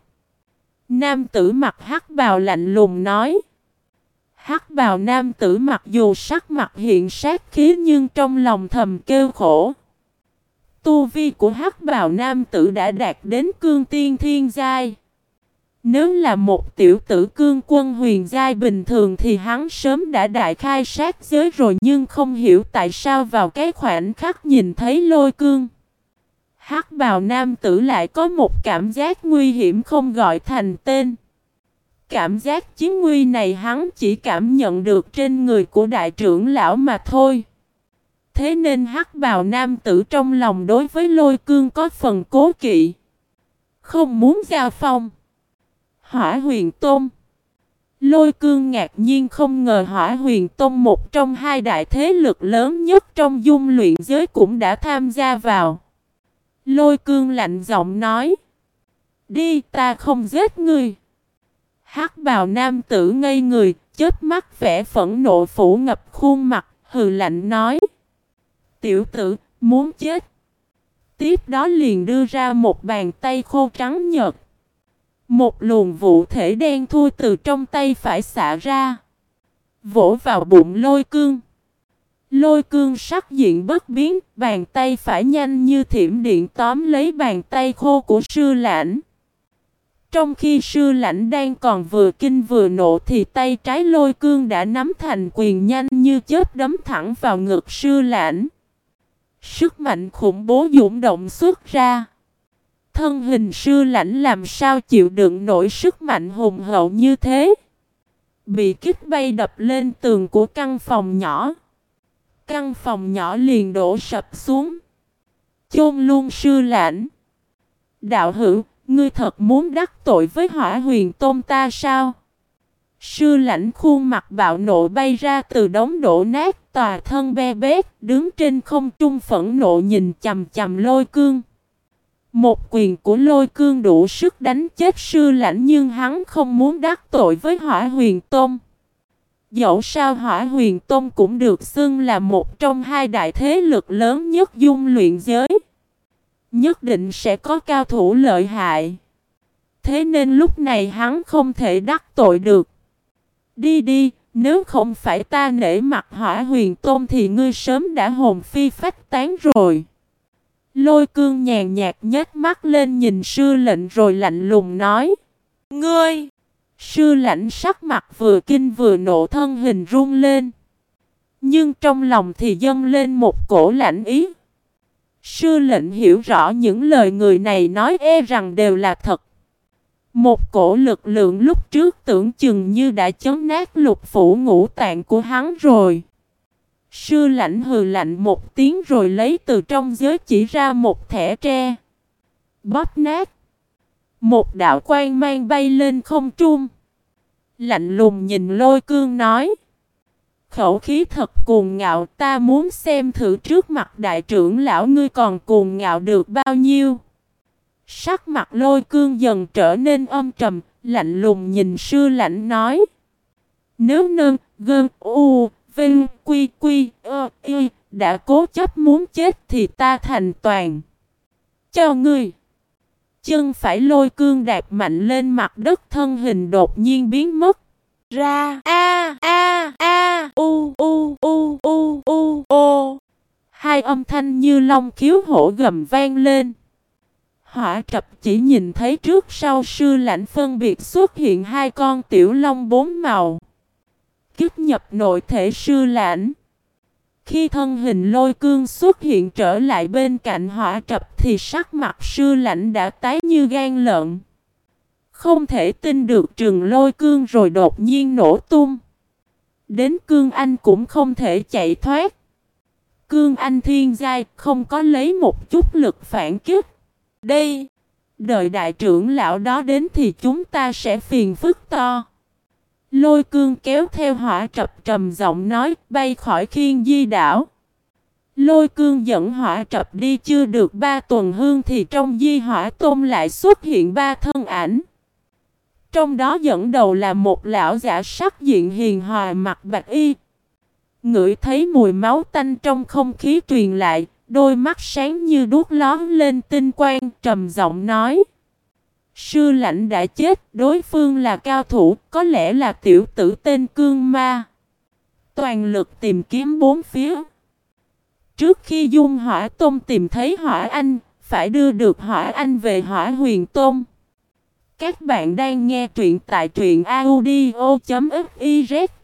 Nam tử mặt hắc bào lạnh lùng nói. Hắc bào nam tử mặc dù sắc mặt hiện sát khí nhưng trong lòng thầm kêu khổ. Tu vi của hắc bào nam tử đã đạt đến cương tiên thiên giai. Nếu là một tiểu tử cương quân huyền giai bình thường thì hắn sớm đã đại khai sát giới rồi nhưng không hiểu tại sao vào cái khoảnh khắc nhìn thấy lôi cương. hắc bào nam tử lại có một cảm giác nguy hiểm không gọi thành tên. Cảm giác chiến nguy này hắn chỉ cảm nhận được trên người của đại trưởng lão mà thôi. Thế nên hắc bào nam tử trong lòng đối với lôi cương có phần cố kỵ. Không muốn giao phong. Hỏa huyền tôn. Lôi cương ngạc nhiên không ngờ hỏa huyền tôn một trong hai đại thế lực lớn nhất trong dung luyện giới cũng đã tham gia vào. Lôi cương lạnh giọng nói. Đi, ta không giết ngươi hắc bào nam tử ngây người, chết mắt vẻ phẫn nộ phủ ngập khuôn mặt, hừ lạnh nói. Tiểu tử, muốn chết. Tiếp đó liền đưa ra một bàn tay khô trắng nhợt. Một luồng vụ thể đen thui từ trong tay phải xả ra. Vỗ vào bụng lôi cương. Lôi cương sắc diện bất biến, bàn tay phải nhanh như thiểm điện tóm lấy bàn tay khô của sư lãnh. Trong khi sư lãnh đang còn vừa kinh vừa nộ thì tay trái lôi cương đã nắm thành quyền nhanh như chớp đấm thẳng vào ngực sư lãnh. Sức mạnh khủng bố dũng động xuất ra. Thân hình sư lãnh làm sao chịu đựng nổi sức mạnh hùng hậu như thế. Bị kích bay đập lên tường của căn phòng nhỏ. Căn phòng nhỏ liền đổ sập xuống. Chôn luôn sư lãnh. Đạo hữu, ngươi thật muốn đắc tội với hỏa huyền tôn ta sao? Sư lãnh khuôn mặt bạo nộ bay ra từ đống đổ nát, tòa thân be bét, đứng trên không trung phẫn nộ nhìn chầm chầm lôi cương. Một quyền của lôi cương đủ sức đánh chết sư lãnh nhưng hắn không muốn đắc tội với hỏa huyền tôn. Dẫu sao hỏa huyền tôn cũng được xưng là một trong hai đại thế lực lớn nhất dung luyện giới. Nhất định sẽ có cao thủ lợi hại. Thế nên lúc này hắn không thể đắc tội được. Đi đi, nếu không phải ta nể mặt hỏa huyền tôn thì ngươi sớm đã hồn phi phách tán rồi. Lôi cương nhàn nhạt nhếch mắt lên nhìn sư lệnh rồi lạnh lùng nói. Ngươi! Sư lãnh sắc mặt vừa kinh vừa nộ thân hình run lên. Nhưng trong lòng thì dâng lên một cổ lạnh ý. Sư lệnh hiểu rõ những lời người này nói e rằng đều là thật. Một cổ lực lượng lúc trước tưởng chừng như đã chấn nát lục phủ ngũ tạng của hắn rồi. Sư lãnh hừ lạnh một tiếng rồi lấy từ trong giới chỉ ra một thẻ tre. Bóp nát. Một đạo quan mang bay lên không trung. Lạnh lùng nhìn lôi cương nói. Khẩu khí thật cuồng ngạo ta muốn xem thử trước mặt đại trưởng lão ngươi còn cuồng ngạo được bao nhiêu. Sắc mặt lôi cương dần trở nên âm trầm, lạnh lùng nhìn sư lạnh nói. Nếu nâng, gơn, u, vinh, quy, quy, ơ, y, đã cố chấp muốn chết thì ta thành toàn. Cho ngươi. Chân phải lôi cương đạp mạnh lên mặt đất thân hình đột nhiên biến mất. Ra, a a a, u u u u u, o. Hai âm thanh như long khiếu hổ gầm vang lên. Hỏa trập chỉ nhìn thấy trước sau sư lãnh phân biệt xuất hiện hai con tiểu long bốn màu. Kiếp nhập nội thể sư lãnh. Khi thân hình lôi cương xuất hiện trở lại bên cạnh hỏa trập thì sắc mặt sư lãnh đã tái như gan lợn. Không thể tin được trường lôi cương rồi đột nhiên nổ tung. Đến cương anh cũng không thể chạy thoát. Cương anh thiên giai không có lấy một chút lực phản kích. Đây, đợi đại trưởng lão đó đến thì chúng ta sẽ phiền phức to. Lôi cương kéo theo hỏa trập trầm giọng nói bay khỏi khiên di đảo. Lôi cương dẫn hỏa trập đi chưa được ba tuần hương thì trong di hỏa tôn lại xuất hiện ba thân ảnh. Trong đó dẫn đầu là một lão giả sắc diện hiền hòa mặt bạc y. Ngửi thấy mùi máu tanh trong không khí truyền lại, đôi mắt sáng như đuốc lón lên tinh quang, trầm giọng nói. Sư lãnh đã chết, đối phương là cao thủ, có lẽ là tiểu tử tên Cương Ma. Toàn lực tìm kiếm bốn phía. Trước khi dung hỏa tôn tìm thấy hỏa anh, phải đưa được hỏa anh về hỏa huyền tôn. Các bạn đang nghe truyện tại truyện audio.fiz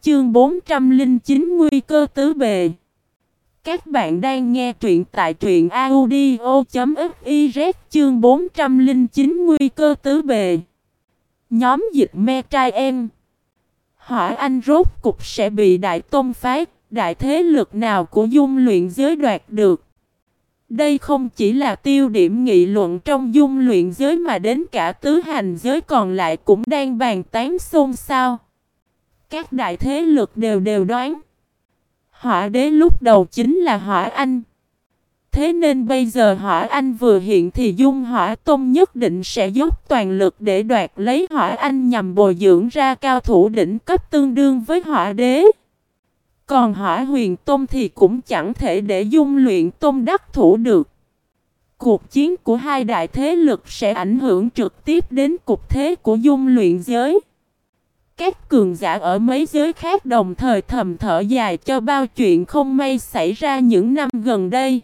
chương 409 nguy cơ tứ bề. Các bạn đang nghe truyện tại truyện audio.fiz chương 409 nguy cơ tứ bề. Nhóm dịch me trai em. Hỏi anh rốt cục sẽ bị đại tôn phái, đại thế lực nào của dung luyện giới đoạt được. Đây không chỉ là tiêu điểm nghị luận trong dung luyện giới mà đến cả tứ hành giới còn lại cũng đang bàn tán xôn xao. Các đại thế lực đều đều đoán. Hỏa đế lúc đầu chính là hỏa anh. Thế nên bây giờ hỏa anh vừa hiện thì dung hỏa tôn nhất định sẽ dốc toàn lực để đoạt lấy hỏa anh nhằm bồi dưỡng ra cao thủ đỉnh cấp tương đương với hỏa đế. Còn hỏa huyền tôm thì cũng chẳng thể để dung luyện tôm đắc thủ được. Cuộc chiến của hai đại thế lực sẽ ảnh hưởng trực tiếp đến cục thế của dung luyện giới. Các cường giả ở mấy giới khác đồng thời thầm thở dài cho bao chuyện không may xảy ra những năm gần đây.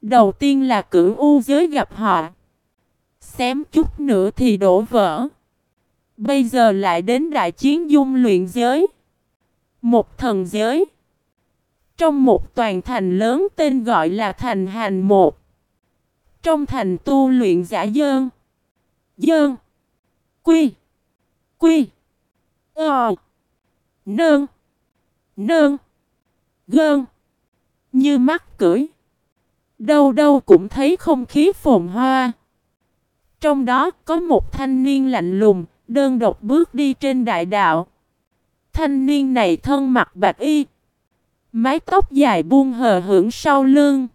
Đầu tiên là cửu u giới gặp họ. Xém chút nữa thì đổ vỡ. Bây giờ lại đến đại chiến dung luyện giới. Một thần giới. Trong một toàn thành lớn tên gọi là thành hành một. Trong thành tu luyện giả dơn. Dơn. Quy. Quy. Ờ. Nơn. Nơn. Gơn. Như mắt cưỡi. Đâu đâu cũng thấy không khí phồn hoa. Trong đó có một thanh niên lạnh lùng, đơn độc bước đi trên đại đạo. Thanh niên này thân mặc bạc y. Mái tóc dài buông hờ hưởng sau lưng.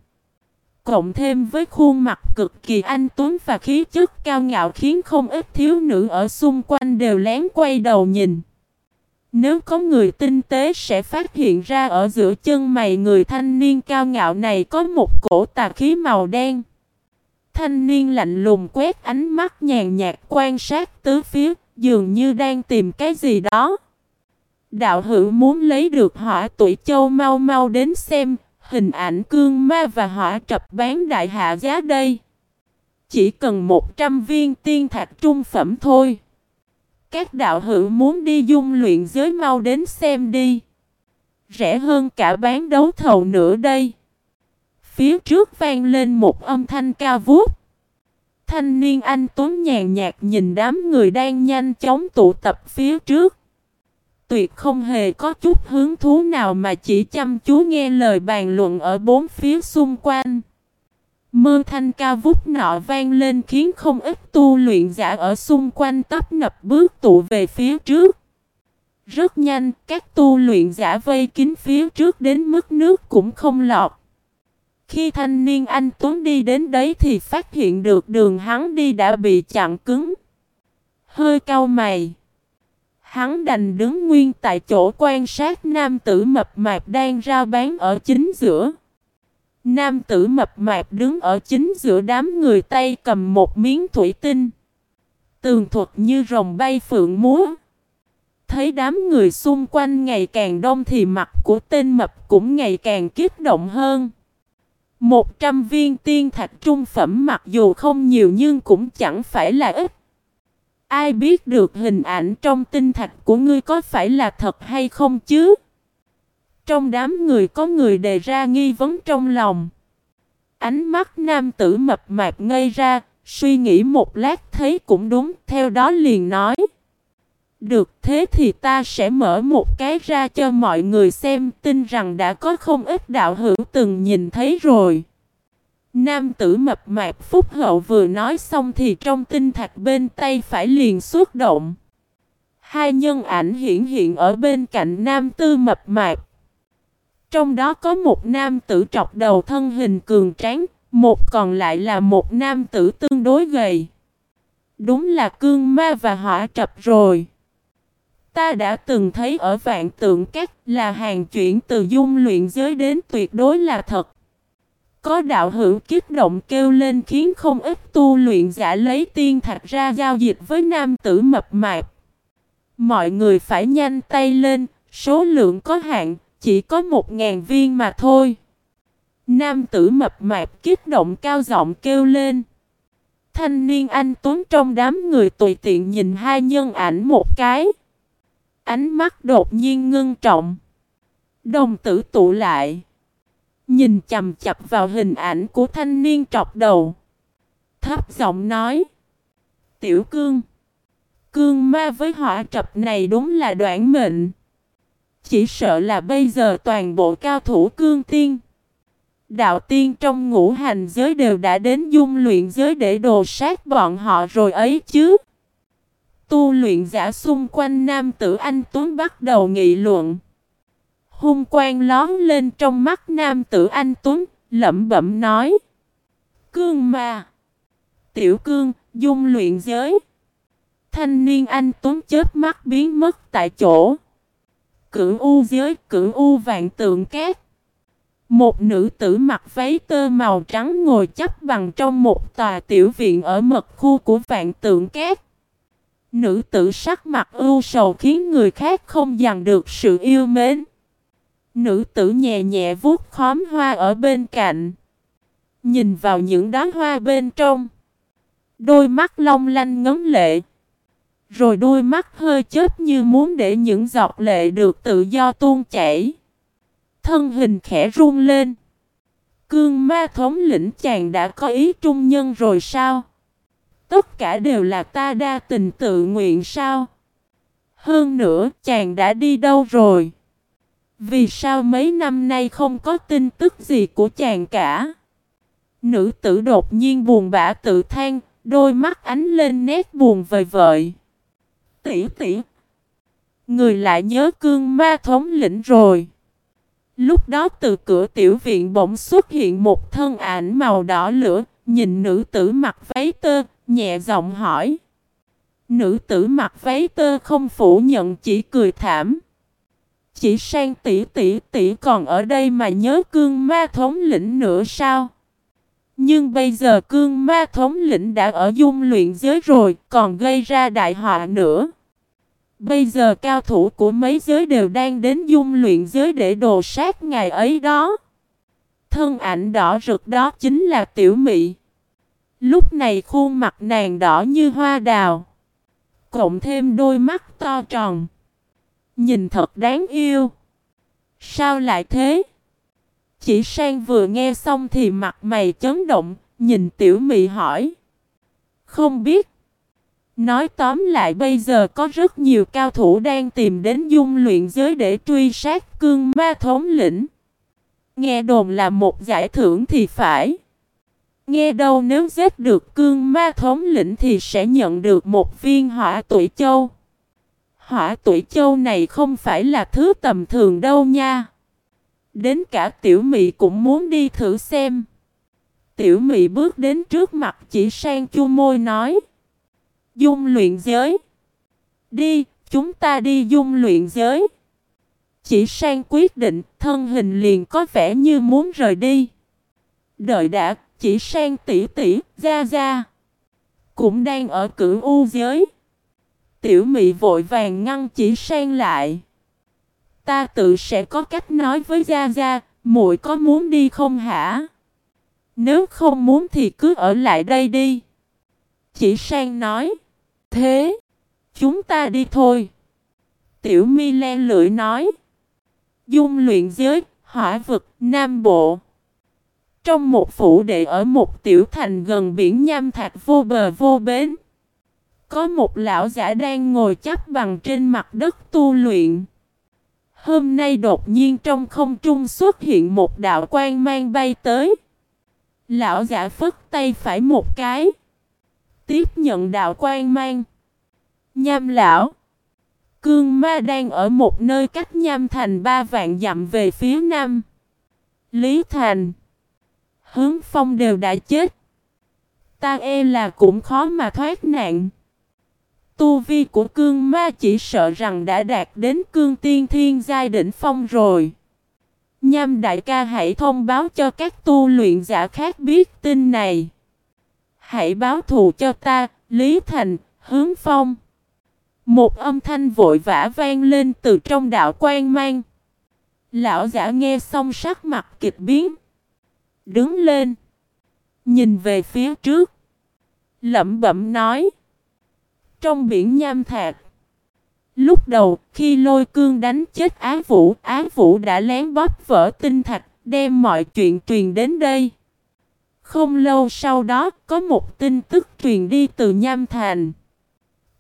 Cộng thêm với khuôn mặt cực kỳ anh tuấn và khí chất cao ngạo khiến không ít thiếu nữ ở xung quanh đều lén quay đầu nhìn. Nếu có người tinh tế sẽ phát hiện ra ở giữa chân mày người thanh niên cao ngạo này có một cổ tà khí màu đen. Thanh niên lạnh lùng quét ánh mắt nhàn nhạt quan sát tứ phía, dường như đang tìm cái gì đó. Đạo hữu muốn lấy được hỏa tuổi châu mau mau đến xem, hình ảnh cương ma và hỏa trập bán đại hạ giá đây. Chỉ cần 100 viên tiên thạch trung phẩm thôi. Các đạo hữu muốn đi dung luyện giới mau đến xem đi. Rẻ hơn cả bán đấu thầu nữa đây. Phía trước vang lên một âm thanh ca vuốt. Thanh niên anh Tuấn nhàn nhạt nhìn đám người đang nhanh chóng tụ tập phía trước. Tuyệt không hề có chút hứng thú nào mà chỉ chăm chú nghe lời bàn luận ở bốn phía xung quanh. Mơ thanh ca vút nọ vang lên khiến không ít tu luyện giả ở xung quanh tấp nập bước tụ về phía trước. Rất nhanh, các tu luyện giả vây kín phía trước đến mức nước cũng không lọt. Khi thanh niên anh Tuấn đi đến đấy thì phát hiện được đường hắn đi đã bị chặn cứng. Hơi cau mày. Hắn đành đứng nguyên tại chỗ quan sát nam tử mập mạp đang rao bán ở chính giữa. Nam tử mập mạp đứng ở chính giữa đám người tay cầm một miếng thủy tinh. Tường thuật như rồng bay phượng múa. Thấy đám người xung quanh ngày càng đông thì mặt của tên mập cũng ngày càng kích động hơn. Một trăm viên tiên thạch trung phẩm mặc dù không nhiều nhưng cũng chẳng phải là ít. Ai biết được hình ảnh trong tinh thạch của ngươi có phải là thật hay không chứ? Trong đám người có người đề ra nghi vấn trong lòng. Ánh mắt nam tử mập mạp ngây ra, suy nghĩ một lát thấy cũng đúng, theo đó liền nói. Được thế thì ta sẽ mở một cái ra cho mọi người xem tin rằng đã có không ít đạo hữu từng nhìn thấy rồi. Nam tử mập mạp phúc hậu vừa nói xong thì trong tinh thạch bên tay phải liền xuất động. Hai nhân ảnh hiện hiện ở bên cạnh nam tư mập mạp. Trong đó có một nam tử trọc đầu thân hình cường tráng, một còn lại là một nam tử tương đối gầy. Đúng là cương ma và hỏa trập rồi. Ta đã từng thấy ở vạn tượng các là hàng chuyển từ dung luyện giới đến tuyệt đối là thật. Có đạo hữu kích động kêu lên khiến không ít tu luyện giả lấy tiên thạch ra giao dịch với nam tử mập mạp. Mọi người phải nhanh tay lên, số lượng có hạn, chỉ có một ngàn viên mà thôi. Nam tử mập mạp kích động cao giọng kêu lên. Thanh niên anh Tuấn trong đám người tùy tiện nhìn hai nhân ảnh một cái. Ánh mắt đột nhiên ngưng trọng. Đồng tử tụ lại. Nhìn chầm chập vào hình ảnh của thanh niên trọc đầu. Thấp giọng nói. Tiểu cương. Cương ma với hỏa trập này đúng là đoạn mệnh. Chỉ sợ là bây giờ toàn bộ cao thủ cương tiên. Đạo tiên trong ngũ hành giới đều đã đến dung luyện giới để đồ sát bọn họ rồi ấy chứ. Tu luyện giả xung quanh nam tử anh Tuấn bắt đầu nghị luận. Hung quang lón lên trong mắt nam tử anh Tuấn, lẩm bẩm nói. Cương ma. Tiểu cương, dung luyện giới. Thanh niên anh Tuấn chết mắt biến mất tại chỗ. Cửu u giới, cửu u vạn tượng két Một nữ tử mặc váy tơ màu trắng ngồi chấp bằng trong một tòa tiểu viện ở mật khu của vạn tượng két Nữ tử sắc mặt ưu sầu khiến người khác không dằn được sự yêu mến. Nữ tử nhẹ nhẹ vuốt khóm hoa ở bên cạnh. Nhìn vào những đóa hoa bên trong. Đôi mắt long lanh ngấm lệ. Rồi đôi mắt hơi chớp như muốn để những giọt lệ được tự do tuôn chảy. Thân hình khẽ run lên. Cương ma thống lĩnh chàng đã có ý trung nhân rồi sao? Tất cả đều là ta đa tình tự nguyện sao? Hơn nữa, chàng đã đi đâu rồi? Vì sao mấy năm nay không có tin tức gì của chàng cả? Nữ tử đột nhiên buồn bã tự than, đôi mắt ánh lên nét buồn vời vợi. Tỷ tỷ, người lại nhớ cương ma thống lĩnh rồi. Lúc đó từ cửa tiểu viện bỗng xuất hiện một thân ảnh màu đỏ lửa, nhìn nữ tử mặc váy tơ, nhẹ giọng hỏi. Nữ tử mặc váy tơ không phủ nhận chỉ cười thảm. Chỉ sang tỷ tỷ tỷ còn ở đây mà nhớ cương ma thống lĩnh nữa sao? Nhưng bây giờ cương ma thống lĩnh đã ở dung luyện giới rồi, còn gây ra đại họa nữa. Bây giờ cao thủ của mấy giới đều đang đến dung luyện giới để đồ sát ngày ấy đó. Thân ảnh đỏ rực đó chính là tiểu mị. Lúc này khuôn mặt nàng đỏ như hoa đào. Cộng thêm đôi mắt to tròn. Nhìn thật đáng yêu. Sao lại thế? Chỉ sang vừa nghe xong thì mặt mày chấn động, nhìn tiểu mị hỏi. Không biết. Nói tóm lại bây giờ có rất nhiều cao thủ đang tìm đến dung luyện giới để truy sát cương ma thống lĩnh. Nghe đồn là một giải thưởng thì phải. Nghe đâu nếu giết được cương ma thống lĩnh thì sẽ nhận được một viên hỏa tuổi châu. Hỏa tuổi châu này không phải là thứ tầm thường đâu nha. Đến cả tiểu mị cũng muốn đi thử xem. Tiểu mị bước đến trước mặt chỉ sang chu môi nói. Dung luyện giới. Đi, chúng ta đi dung luyện giới. Chỉ sang quyết định, thân hình liền có vẻ như muốn rời đi. Đợi đã, chỉ sang tỷ tỷ, ra ra. Cũng đang ở cửu u giới. Tiểu mị vội vàng ngăn chỉ sang lại. Ta tự sẽ có cách nói với Gia Gia, muội có muốn đi không hả? Nếu không muốn thì cứ ở lại đây đi. Chỉ sang nói. Thế, chúng ta đi thôi. Tiểu mi len lưỡi nói. Dung luyện giới, hỏa vực, Nam Bộ. Trong một phủ đệ ở một tiểu thành gần biển nham thạch vô bờ vô bến. Có một lão giả đang ngồi chắp bằng trên mặt đất tu luyện. Hôm nay đột nhiên trong không trung xuất hiện một đạo quang mang bay tới. Lão giả phất tay phải một cái. Tiếp nhận đạo quang mang. Nham lão. Cương ma đang ở một nơi cách nham thành ba vạn dặm về phía nam. Lý Thành. Hướng phong đều đã chết. Ta e là cũng khó mà thoát nạn. Tu vi của cương ma chỉ sợ rằng đã đạt đến cương tiên thiên giai đỉnh phong rồi. Nhâm đại ca hãy thông báo cho các tu luyện giả khác biết tin này. Hãy báo thù cho ta, Lý Thành, Hướng Phong. Một âm thanh vội vã vang lên từ trong đạo quan mang. Lão giả nghe xong sắc mặt kịch biến. Đứng lên. Nhìn về phía trước. Lẩm bẩm nói. Trong biển nham thạch. Lúc đầu, khi lôi cương đánh chết Á Vũ, Á Vũ đã lén bóp vỡ tinh thạch, đem mọi chuyện truyền đến đây. Không lâu sau đó, có một tin tức truyền đi từ Nham Thành.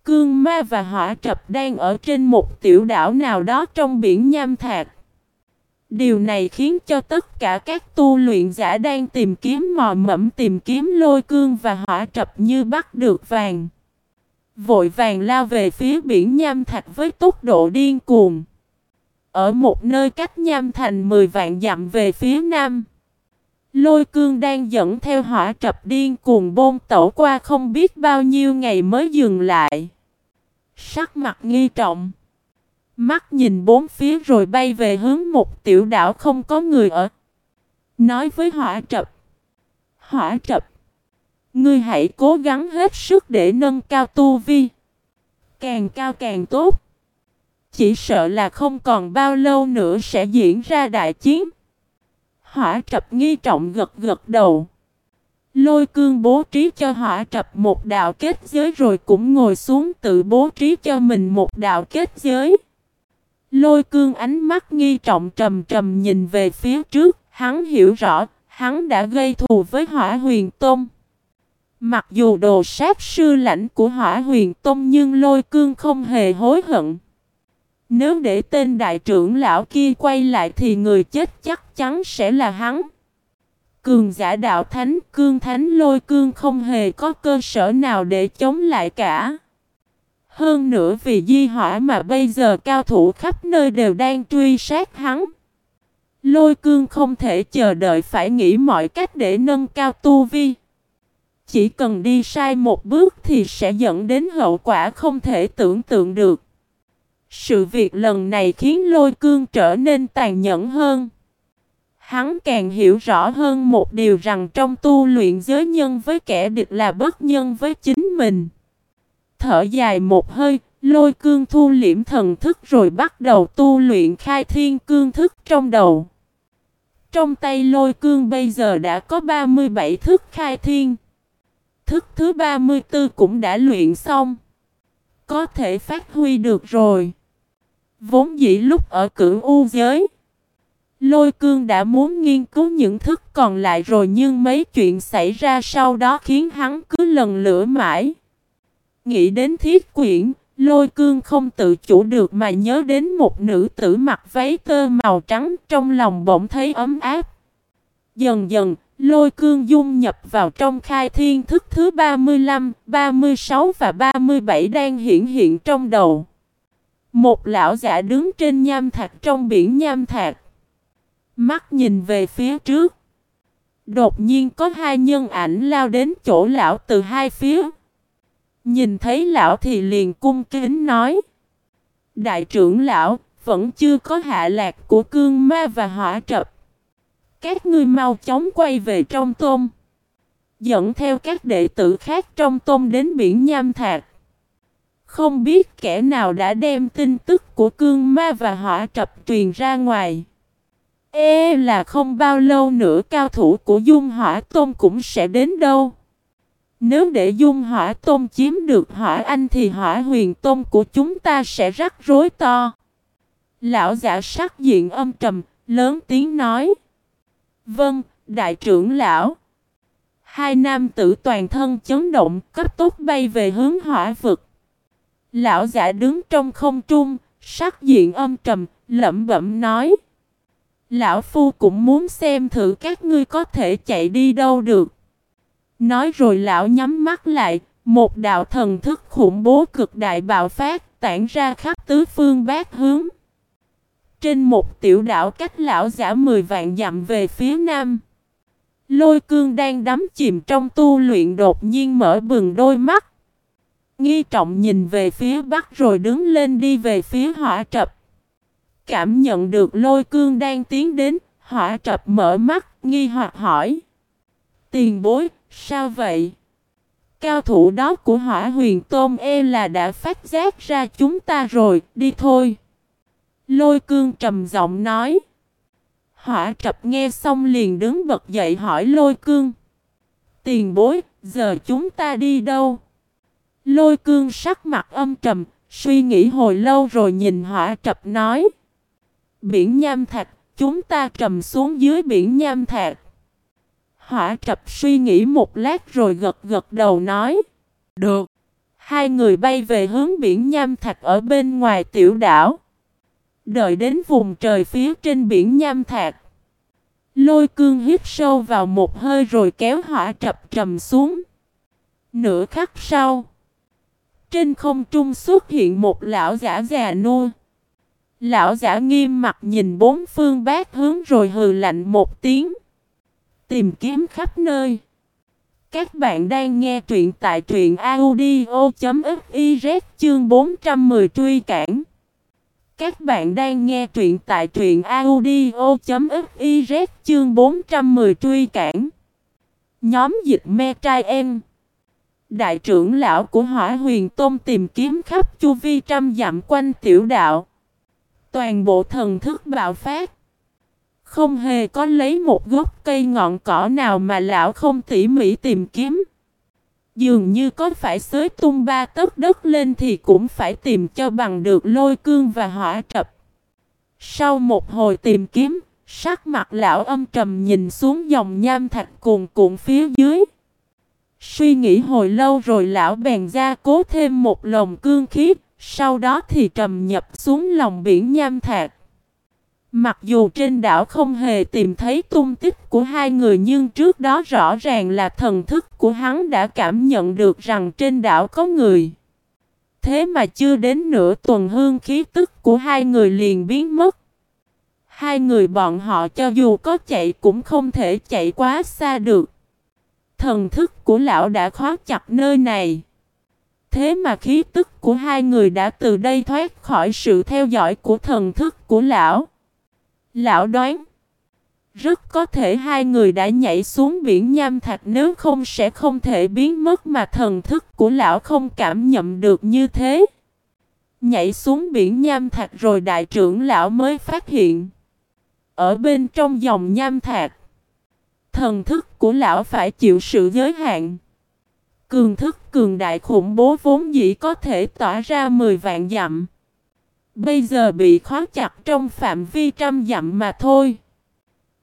Cương Ma và Hỏa Trập đang ở trên một tiểu đảo nào đó trong biển Nham Thạch. Điều này khiến cho tất cả các tu luyện giả đang tìm kiếm mò mẫm tìm kiếm lôi cương và hỏa trập như bắt được vàng. Vội vàng lao về phía biển Nham Thạch với tốc độ điên cuồng. Ở một nơi cách Nham Thành 10 vạn dặm về phía nam. Lôi cương đang dẫn theo hỏa trập điên cuồng bôn tẩu qua không biết bao nhiêu ngày mới dừng lại. Sắc mặt nghi trọng. Mắt nhìn bốn phía rồi bay về hướng một tiểu đảo không có người ở. Nói với hỏa trập. Hỏa trập. Ngươi hãy cố gắng hết sức để nâng cao tu vi. Càng cao càng tốt. Chỉ sợ là không còn bao lâu nữa sẽ diễn ra đại chiến. Hỏa trập nghi trọng gật gật đầu. Lôi cương bố trí cho hỏa trập một đạo kết giới rồi cũng ngồi xuống tự bố trí cho mình một đạo kết giới. Lôi cương ánh mắt nghi trọng trầm trầm nhìn về phía trước, hắn hiểu rõ, hắn đã gây thù với hỏa huyền tôn. Mặc dù đồ sát sư lãnh của hỏa huyền tông nhưng lôi cương không hề hối hận. Nếu để tên đại trưởng lão kia quay lại thì người chết chắc chắn sẽ là hắn. Cường giả đạo thánh, cương thánh lôi cương không hề có cơ sở nào để chống lại cả. Hơn nữa vì di hỏa mà bây giờ cao thủ khắp nơi đều đang truy sát hắn. Lôi cương không thể chờ đợi phải nghĩ mọi cách để nâng cao tu vi. Chỉ cần đi sai một bước thì sẽ dẫn đến hậu quả không thể tưởng tượng được. Sự việc lần này khiến lôi cương trở nên tàn nhẫn hơn. Hắn càng hiểu rõ hơn một điều rằng trong tu luyện giới nhân với kẻ địch là bất nhân với chính mình. Thở dài một hơi, lôi cương thu liễm thần thức rồi bắt đầu tu luyện khai thiên cương thức trong đầu. Trong tay lôi cương bây giờ đã có 37 thức khai thiên. Thức thứ 34 cũng đã luyện xong. Có thể phát huy được rồi. Vốn dĩ lúc ở cửu u giới. Lôi cương đã muốn nghiên cứu những thức còn lại rồi nhưng mấy chuyện xảy ra sau đó khiến hắn cứ lần lửa mãi. Nghĩ đến thiết quyển, lôi cương không tự chủ được mà nhớ đến một nữ tử mặc váy tơ màu trắng trong lòng bỗng thấy ấm áp. Dần dần, lôi cương dung nhập vào trong khai thiên thức thứ 35, 36 và 37 đang hiển hiện trong đầu. Một lão giả đứng trên nham thạch trong biển nham thạch. Mắt nhìn về phía trước. Đột nhiên có hai nhân ảnh lao đến chỗ lão từ hai phía. Nhìn thấy lão thì liền cung kính nói. Đại trưởng lão, vẫn chưa có hạ lạc của cương ma và hỏa trập. Các ngươi mau chóng quay về trong tôm. Dẫn theo các đệ tử khác trong tôm đến biển Nham Thạc. Không biết kẻ nào đã đem tin tức của cương ma và hỏa trập truyền ra ngoài. Ê là không bao lâu nữa cao thủ của Dung Hỏa tôm cũng sẽ đến đâu. Nếu để Dung Hỏa tôm chiếm được Hỏa Anh thì Hỏa Huyền tôm của chúng ta sẽ rắc rối to. Lão giả sắc diện âm trầm, lớn tiếng nói. Vâng, đại trưởng lão. Hai nam tử toàn thân chấn động, cấp tốc bay về hướng hỏa vực. Lão giả đứng trong không trung, sắc diện âm trầm, lẩm bẩm nói. Lão Phu cũng muốn xem thử các ngươi có thể chạy đi đâu được. Nói rồi lão nhắm mắt lại, một đạo thần thức khủng bố cực đại bạo phát, tản ra khắp tứ phương bát hướng. Trên một tiểu đảo cách lão giả mười vạn dặm về phía nam. Lôi cương đang đắm chìm trong tu luyện đột nhiên mở bừng đôi mắt. Nghi trọng nhìn về phía bắc rồi đứng lên đi về phía hỏa trập. Cảm nhận được lôi cương đang tiến đến, hỏa trập mở mắt, nghi hoặc hỏi. Tiền bối, sao vậy? Cao thủ đó của hỏa huyền tôm e là đã phát giác ra chúng ta rồi, đi thôi. Lôi cương trầm giọng nói. Hỏa trập nghe xong liền đứng bật dậy hỏi lôi cương. Tiền bối, giờ chúng ta đi đâu? Lôi cương sắc mặt âm trầm, suy nghĩ hồi lâu rồi nhìn hỏa trập nói. Biển nham thạch, chúng ta trầm xuống dưới biển nham thạch. Hỏa trập suy nghĩ một lát rồi gật gật đầu nói. Được. Hai người bay về hướng biển nham thạch ở bên ngoài tiểu đảo. Đợi đến vùng trời phía trên biển nham thạch. Lôi cương hít sâu vào một hơi rồi kéo hỏa trập trầm xuống. Nửa khắc sau. Trên không trung xuất hiện một lão giả già nua. Lão giả nghiêm mặt nhìn bốn phương bát hướng rồi hừ lạnh một tiếng. Tìm kiếm khắp nơi. Các bạn đang nghe truyện tại truyện audio.fiz chương 410 truy cản. Các bạn đang nghe truyện tại truyện audio.fiz chương 410 truy cản. Nhóm dịch me trai em. Đại trưởng lão của hỏa huyền tôn tìm kiếm khắp chu vi trăm dặm quanh tiểu đạo. Toàn bộ thần thức bạo phát. Không hề có lấy một gốc cây ngọn cỏ nào mà lão không tỉ mỉ tìm kiếm. Dường như có phải xới tung ba tấc đất lên thì cũng phải tìm cho bằng được lôi cương và hỏa trập. Sau một hồi tìm kiếm, sắc mặt lão âm trầm nhìn xuống dòng nham thạch cuồn cuộn phía dưới. Suy nghĩ hồi lâu rồi lão bèn ra cố thêm một lồng cương khí, sau đó thì trầm nhập xuống lòng biển nham thạch. Mặc dù trên đảo không hề tìm thấy tung tích của hai người nhưng trước đó rõ ràng là thần thức của hắn đã cảm nhận được rằng trên đảo có người. Thế mà chưa đến nửa tuần hương khí tức của hai người liền biến mất. Hai người bọn họ cho dù có chạy cũng không thể chạy quá xa được. Thần thức của lão đã khóa chặt nơi này. Thế mà khí tức của hai người đã từ đây thoát khỏi sự theo dõi của thần thức của lão. Lão đoán. Rất có thể hai người đã nhảy xuống biển nham thạch nếu không sẽ không thể biến mất mà thần thức của lão không cảm nhận được như thế. Nhảy xuống biển nham thạch rồi đại trưởng lão mới phát hiện. Ở bên trong dòng nham thạch, thần thức của lão phải chịu sự giới hạn. Cường thức cường đại khủng bố vốn dĩ có thể tỏa ra 10 vạn dặm. Bây giờ bị khó chặt trong phạm vi trăm dặm mà thôi.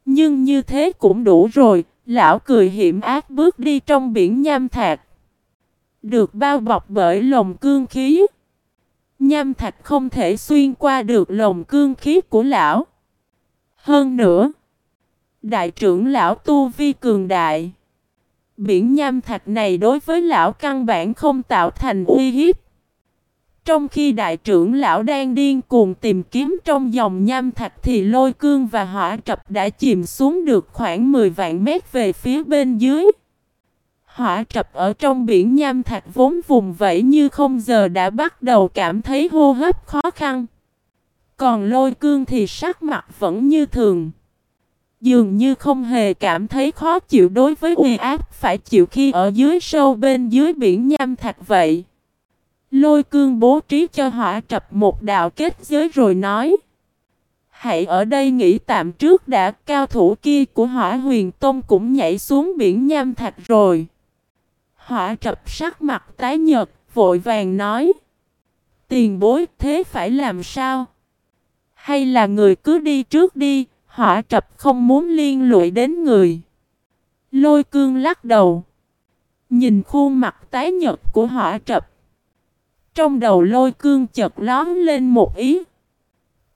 Nhưng như thế cũng đủ rồi, lão cười hiểm ác bước đi trong biển nham thạch. Được bao bọc bởi lồng cương khí. Nham thạch không thể xuyên qua được lồng cương khí của lão. Hơn nữa, đại trưởng lão Tu Vi cường đại. Biển nham thạch này đối với lão căn bản không tạo thành uy hiếp. Trong khi đại trưởng lão đang điên cuồng tìm kiếm trong dòng nham thạch thì lôi cương và hỏa trập đã chìm xuống được khoảng 10 vạn mét về phía bên dưới. Hỏa trập ở trong biển nham thạch vốn vùng vẫy như không giờ đã bắt đầu cảm thấy hô hấp khó khăn. Còn lôi cương thì sắc mặt vẫn như thường. Dường như không hề cảm thấy khó chịu đối với uy áp phải chịu khi ở dưới sâu bên dưới biển nham thạch vậy. Lôi cương bố trí cho hỏa trập một đạo kết giới rồi nói. Hãy ở đây nghỉ tạm trước đã cao thủ kia của hỏa huyền tông cũng nhảy xuống biển nham thạch rồi. Hỏa trập sắc mặt tái nhật, vội vàng nói. Tiền bối thế phải làm sao? Hay là người cứ đi trước đi, hỏa trập không muốn liên lụy đến người. Lôi cương lắc đầu. Nhìn khuôn mặt tái nhật của hỏa trập. Trong đầu lôi cương chợt lón lên một ý.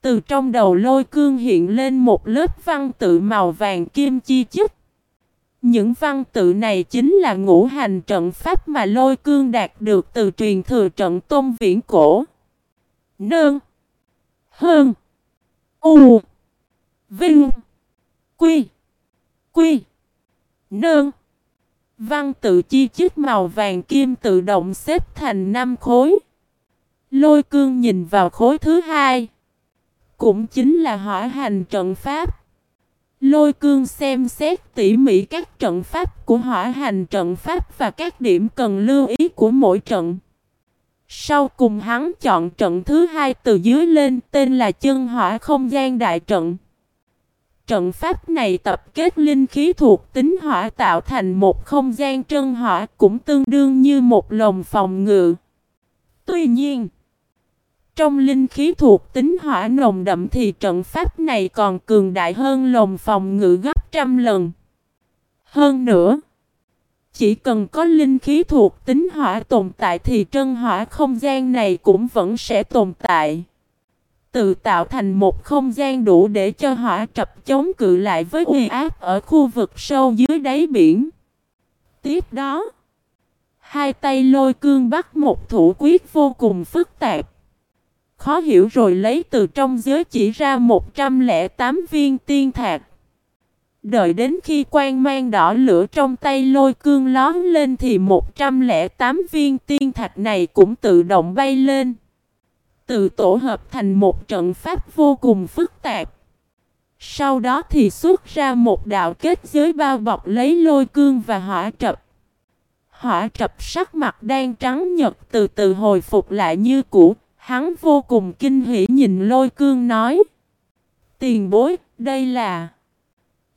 Từ trong đầu lôi cương hiện lên một lớp văn tự màu vàng kim chi chích. Những văn tự này chính là ngũ hành trận pháp mà lôi cương đạt được từ truyền thừa trận tôn viễn cổ. Nương. Hơn. U. Vinh. Quy. Quy. Nương. Văn tự chi chiếc màu vàng kim tự động xếp thành năm khối. Lôi cương nhìn vào khối thứ hai. Cũng chính là hỏa hành trận pháp. Lôi cương xem xét tỉ mỉ các trận pháp của hỏa hành trận pháp và các điểm cần lưu ý của mỗi trận. Sau cùng hắn chọn trận thứ hai từ dưới lên, tên là chân hỏa không gian đại trận. Trận pháp này tập kết linh khí thuộc tính hỏa tạo thành một không gian trân hỏa cũng tương đương như một lồng phòng ngự. Tuy nhiên, trong linh khí thuộc tính hỏa nồng đậm thì trận pháp này còn cường đại hơn lồng phòng ngự gấp trăm lần. Hơn nữa, chỉ cần có linh khí thuộc tính hỏa tồn tại thì trân hỏa không gian này cũng vẫn sẽ tồn tại. Tự tạo thành một không gian đủ để cho hỏa trập chống cự lại với uy áp ở khu vực sâu dưới đáy biển. Tiếp đó, hai tay lôi cương bắt một thủ quyết vô cùng phức tạp. Khó hiểu rồi lấy từ trong giới chỉ ra 108 viên tiên thạch. Đợi đến khi quan mang đỏ lửa trong tay lôi cương lón lên thì 108 viên tiên thạch này cũng tự động bay lên. Tự tổ hợp thành một trận pháp vô cùng phức tạp. Sau đó thì xuất ra một đạo kết giới bao bọc lấy lôi cương và hỏa trập. Hỏa trập sắc mặt đang trắng nhật từ từ hồi phục lại như cũ, Hắn vô cùng kinh hỉ nhìn lôi cương nói. Tiền bối, đây là...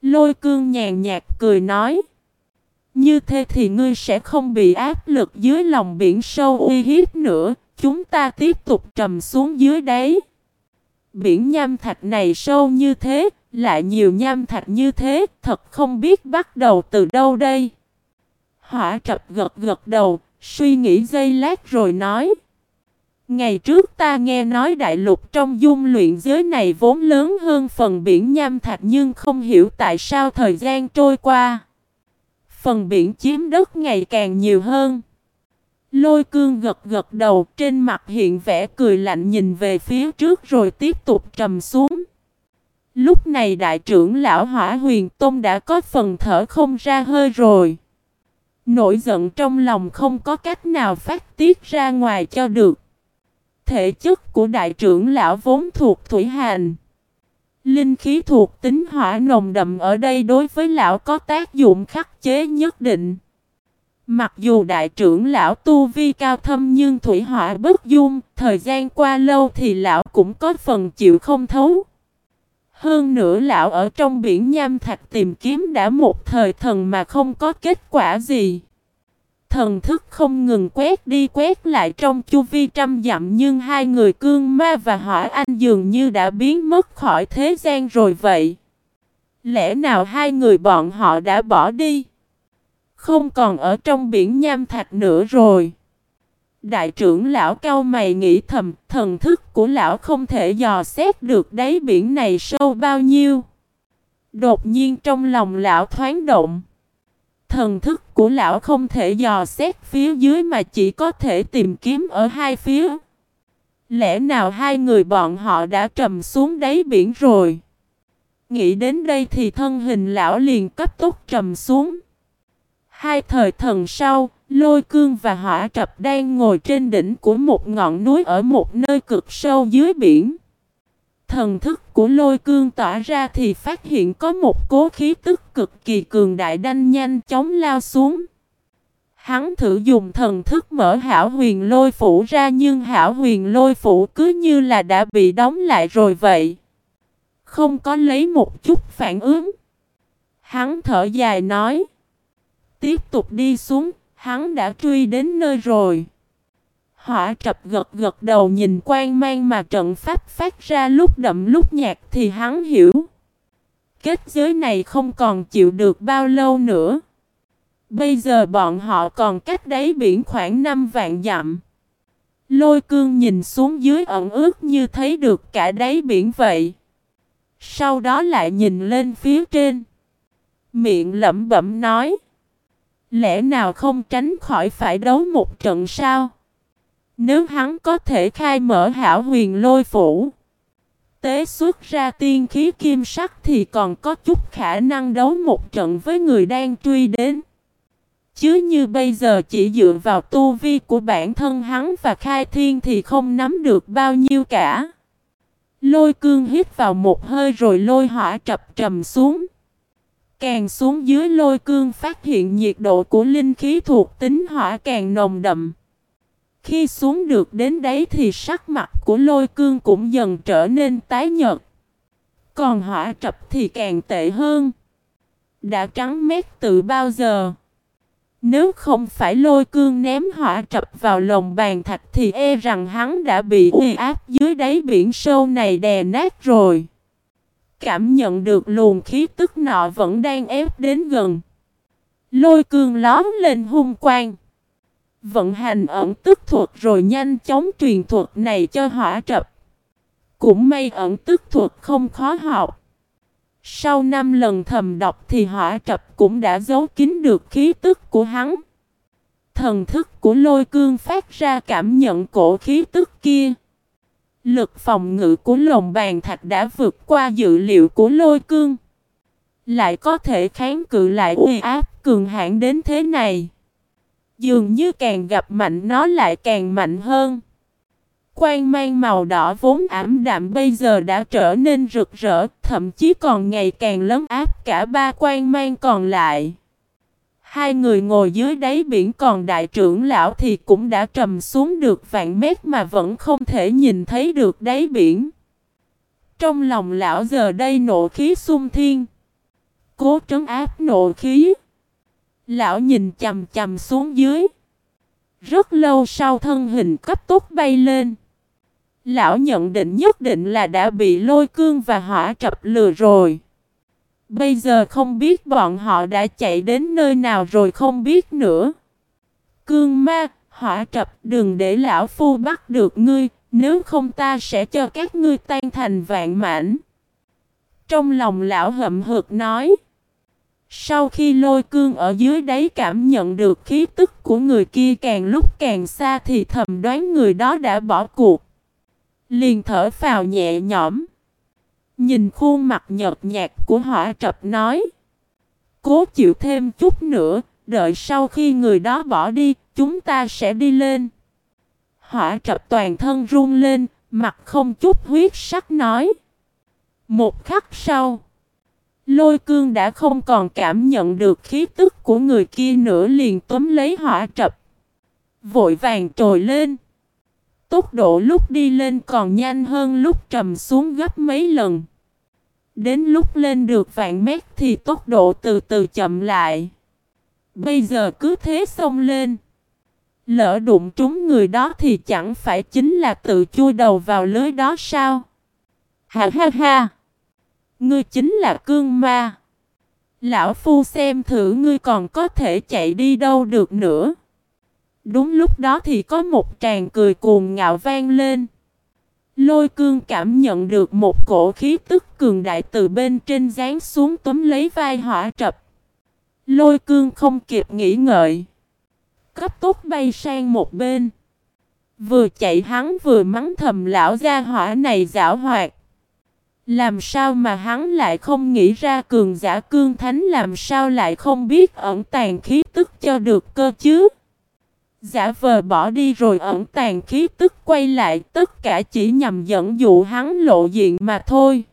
Lôi cương nhàn nhạt cười nói. Như thế thì ngươi sẽ không bị áp lực dưới lòng biển sâu uy hiếp nữa. Chúng ta tiếp tục trầm xuống dưới đáy. Biển nham thạch này sâu như thế, lại nhiều nham thạch như thế, thật không biết bắt đầu từ đâu đây. Hỏa trập gật gật đầu, suy nghĩ giây lát rồi nói. Ngày trước ta nghe nói đại lục trong dung luyện giới này vốn lớn hơn phần biển nham thạch nhưng không hiểu tại sao thời gian trôi qua. Phần biển chiếm đất ngày càng nhiều hơn. Lôi cương gật gật đầu, trên mặt hiện vẻ cười lạnh nhìn về phía trước rồi tiếp tục trầm xuống. Lúc này đại trưởng lão hỏa huyền tôn đã có phần thở không ra hơi rồi. Nổi giận trong lòng không có cách nào phát tiết ra ngoài cho được thể chất của đại trưởng lão vốn thuộc thủy hành. Linh khí thuộc tính hỏa nồng đậm ở đây đối với lão có tác dụng khắc chế nhất định. Mặc dù đại trưởng lão tu vi cao thâm nhưng thủy hỏa bất dung, thời gian qua lâu thì lão cũng có phần chịu không thấu. Hơn nữa lão ở trong biển nham thạch tìm kiếm đã một thời thần mà không có kết quả gì. Thần thức không ngừng quét đi quét lại trong chu vi trăm dặm nhưng hai người cương ma và hỏa anh dường như đã biến mất khỏi thế gian rồi vậy. Lẽ nào hai người bọn họ đã bỏ đi? Không còn ở trong biển nham thạch nữa rồi. Đại trưởng lão cao mày nghĩ thầm, thần thức của lão không thể dò xét được đáy biển này sâu bao nhiêu. Đột nhiên trong lòng lão thoáng động. Thần thức của lão không thể dò xét phía dưới mà chỉ có thể tìm kiếm ở hai phía. Lẽ nào hai người bọn họ đã trầm xuống đáy biển rồi? Nghĩ đến đây thì thân hình lão liền cấp tốc trầm xuống. Hai thời thần sau, lôi cương và hỏa trập đang ngồi trên đỉnh của một ngọn núi ở một nơi cực sâu dưới biển. Thần thức của lôi cương tỏa ra thì phát hiện có một cố khí tức cực kỳ cường đại đanh nhanh chóng lao xuống. Hắn thử dùng thần thức mở hảo huyền lôi phủ ra nhưng hảo huyền lôi phủ cứ như là đã bị đóng lại rồi vậy. Không có lấy một chút phản ứng. Hắn thở dài nói. Tiếp tục đi xuống, hắn đã truy đến nơi rồi. Hỏa trập gật gật đầu nhìn quan mang mà trận pháp phát ra lúc đậm lúc nhạt thì hắn hiểu. Kết giới này không còn chịu được bao lâu nữa. Bây giờ bọn họ còn cách đáy biển khoảng 5 vạn dặm. Lôi cương nhìn xuống dưới ẩn ướt như thấy được cả đáy biển vậy. Sau đó lại nhìn lên phía trên. Miệng lẩm bẩm nói. Lẽ nào không tránh khỏi phải đấu một trận sao? Nếu hắn có thể khai mở hảo huyền lôi phủ. Tế xuất ra tiên khí kim sắc thì còn có chút khả năng đấu một trận với người đang truy đến. Chứ như bây giờ chỉ dựa vào tu vi của bản thân hắn và khai thiên thì không nắm được bao nhiêu cả. Lôi cương hít vào một hơi rồi lôi hỏa chập trầm xuống. Càng xuống dưới lôi cương phát hiện nhiệt độ của linh khí thuộc tính hỏa càng nồng đậm. Khi xuống được đến đấy thì sắc mặt của lôi cương cũng dần trở nên tái nhợt. Còn hỏa trập thì càng tệ hơn. Đã trắng mét từ bao giờ. Nếu không phải lôi cương ném hỏa trập vào lồng bàn thạch thì e rằng hắn đã bị uy áp dưới đáy biển sâu này đè nát rồi. Cảm nhận được luồng khí tức nọ vẫn đang ép đến gần. Lôi cương lóm lên hung quang. Vận hành ẩn tức thuật rồi nhanh chóng truyền thuật này cho hỏa trập. Cũng may ẩn tức thuật không khó học. Sau năm lần thầm đọc thì hỏa trập cũng đã giấu kín được khí tức của hắn. Thần thức của lôi cương phát ra cảm nhận cổ khí tức kia. Lực phòng ngự của lồng bàn thạch đã vượt qua dự liệu của lôi cương. Lại có thể kháng cự lại uy áp cường hãn đến thế này. Dường như càng gặp mạnh nó lại càng mạnh hơn. Quang mang màu đỏ vốn ảm đạm bây giờ đã trở nên rực rỡ, thậm chí còn ngày càng lớn áp cả ba quang mang còn lại. Hai người ngồi dưới đáy biển còn đại trưởng lão thì cũng đã trầm xuống được vạn mét mà vẫn không thể nhìn thấy được đáy biển. Trong lòng lão giờ đây nộ khí xung thiên. Cố trấn áp nộ khí. Lão nhìn chầm chầm xuống dưới. Rất lâu sau thân hình cấp tốc bay lên. Lão nhận định nhất định là đã bị lôi cương và hỏa trập lừa rồi. Bây giờ không biết bọn họ đã chạy đến nơi nào rồi không biết nữa. Cương ma, hỏa trập đừng để lão phu bắt được ngươi, nếu không ta sẽ cho các ngươi tan thành vạn mảnh. Trong lòng lão hậm hực nói. Sau khi lôi cương ở dưới đáy cảm nhận được khí tức của người kia càng lúc càng xa thì thầm đoán người đó đã bỏ cuộc. Liền thở phào nhẹ nhõm. Nhìn khuôn mặt nhợt nhạt của hỏa trập nói. Cố chịu thêm chút nữa, đợi sau khi người đó bỏ đi, chúng ta sẽ đi lên. Hỏa trập toàn thân run lên, mặt không chút huyết sắc nói. Một khắc sau, lôi cương đã không còn cảm nhận được khí tức của người kia nữa liền túm lấy hỏa trập. Vội vàng trồi lên. Tốc độ lúc đi lên còn nhanh hơn lúc trầm xuống gấp mấy lần. Đến lúc lên được vạn mét thì tốc độ từ từ chậm lại. Bây giờ cứ thế xông lên. Lỡ đụng trúng người đó thì chẳng phải chính là tự chui đầu vào lưới đó sao? Ha ha ha! Ngươi chính là cương ma. Lão Phu xem thử ngươi còn có thể chạy đi đâu được nữa. Đúng lúc đó thì có một tràng cười cuồng ngạo vang lên. Lôi cương cảm nhận được một cổ khí tức cường đại từ bên trên dán xuống túm lấy vai hỏa trập. Lôi cương không kịp nghĩ ngợi. Cấp tốc bay sang một bên. Vừa chạy hắn vừa mắng thầm lão gia hỏa này giả hoạt. Làm sao mà hắn lại không nghĩ ra cường giả cương thánh làm sao lại không biết ẩn tàng khí tức cho được cơ chứ? Giả vờ bỏ đi rồi ẩn tàng khí tức quay lại, tất cả chỉ nhằm dẫn dụ hắn lộ diện mà thôi.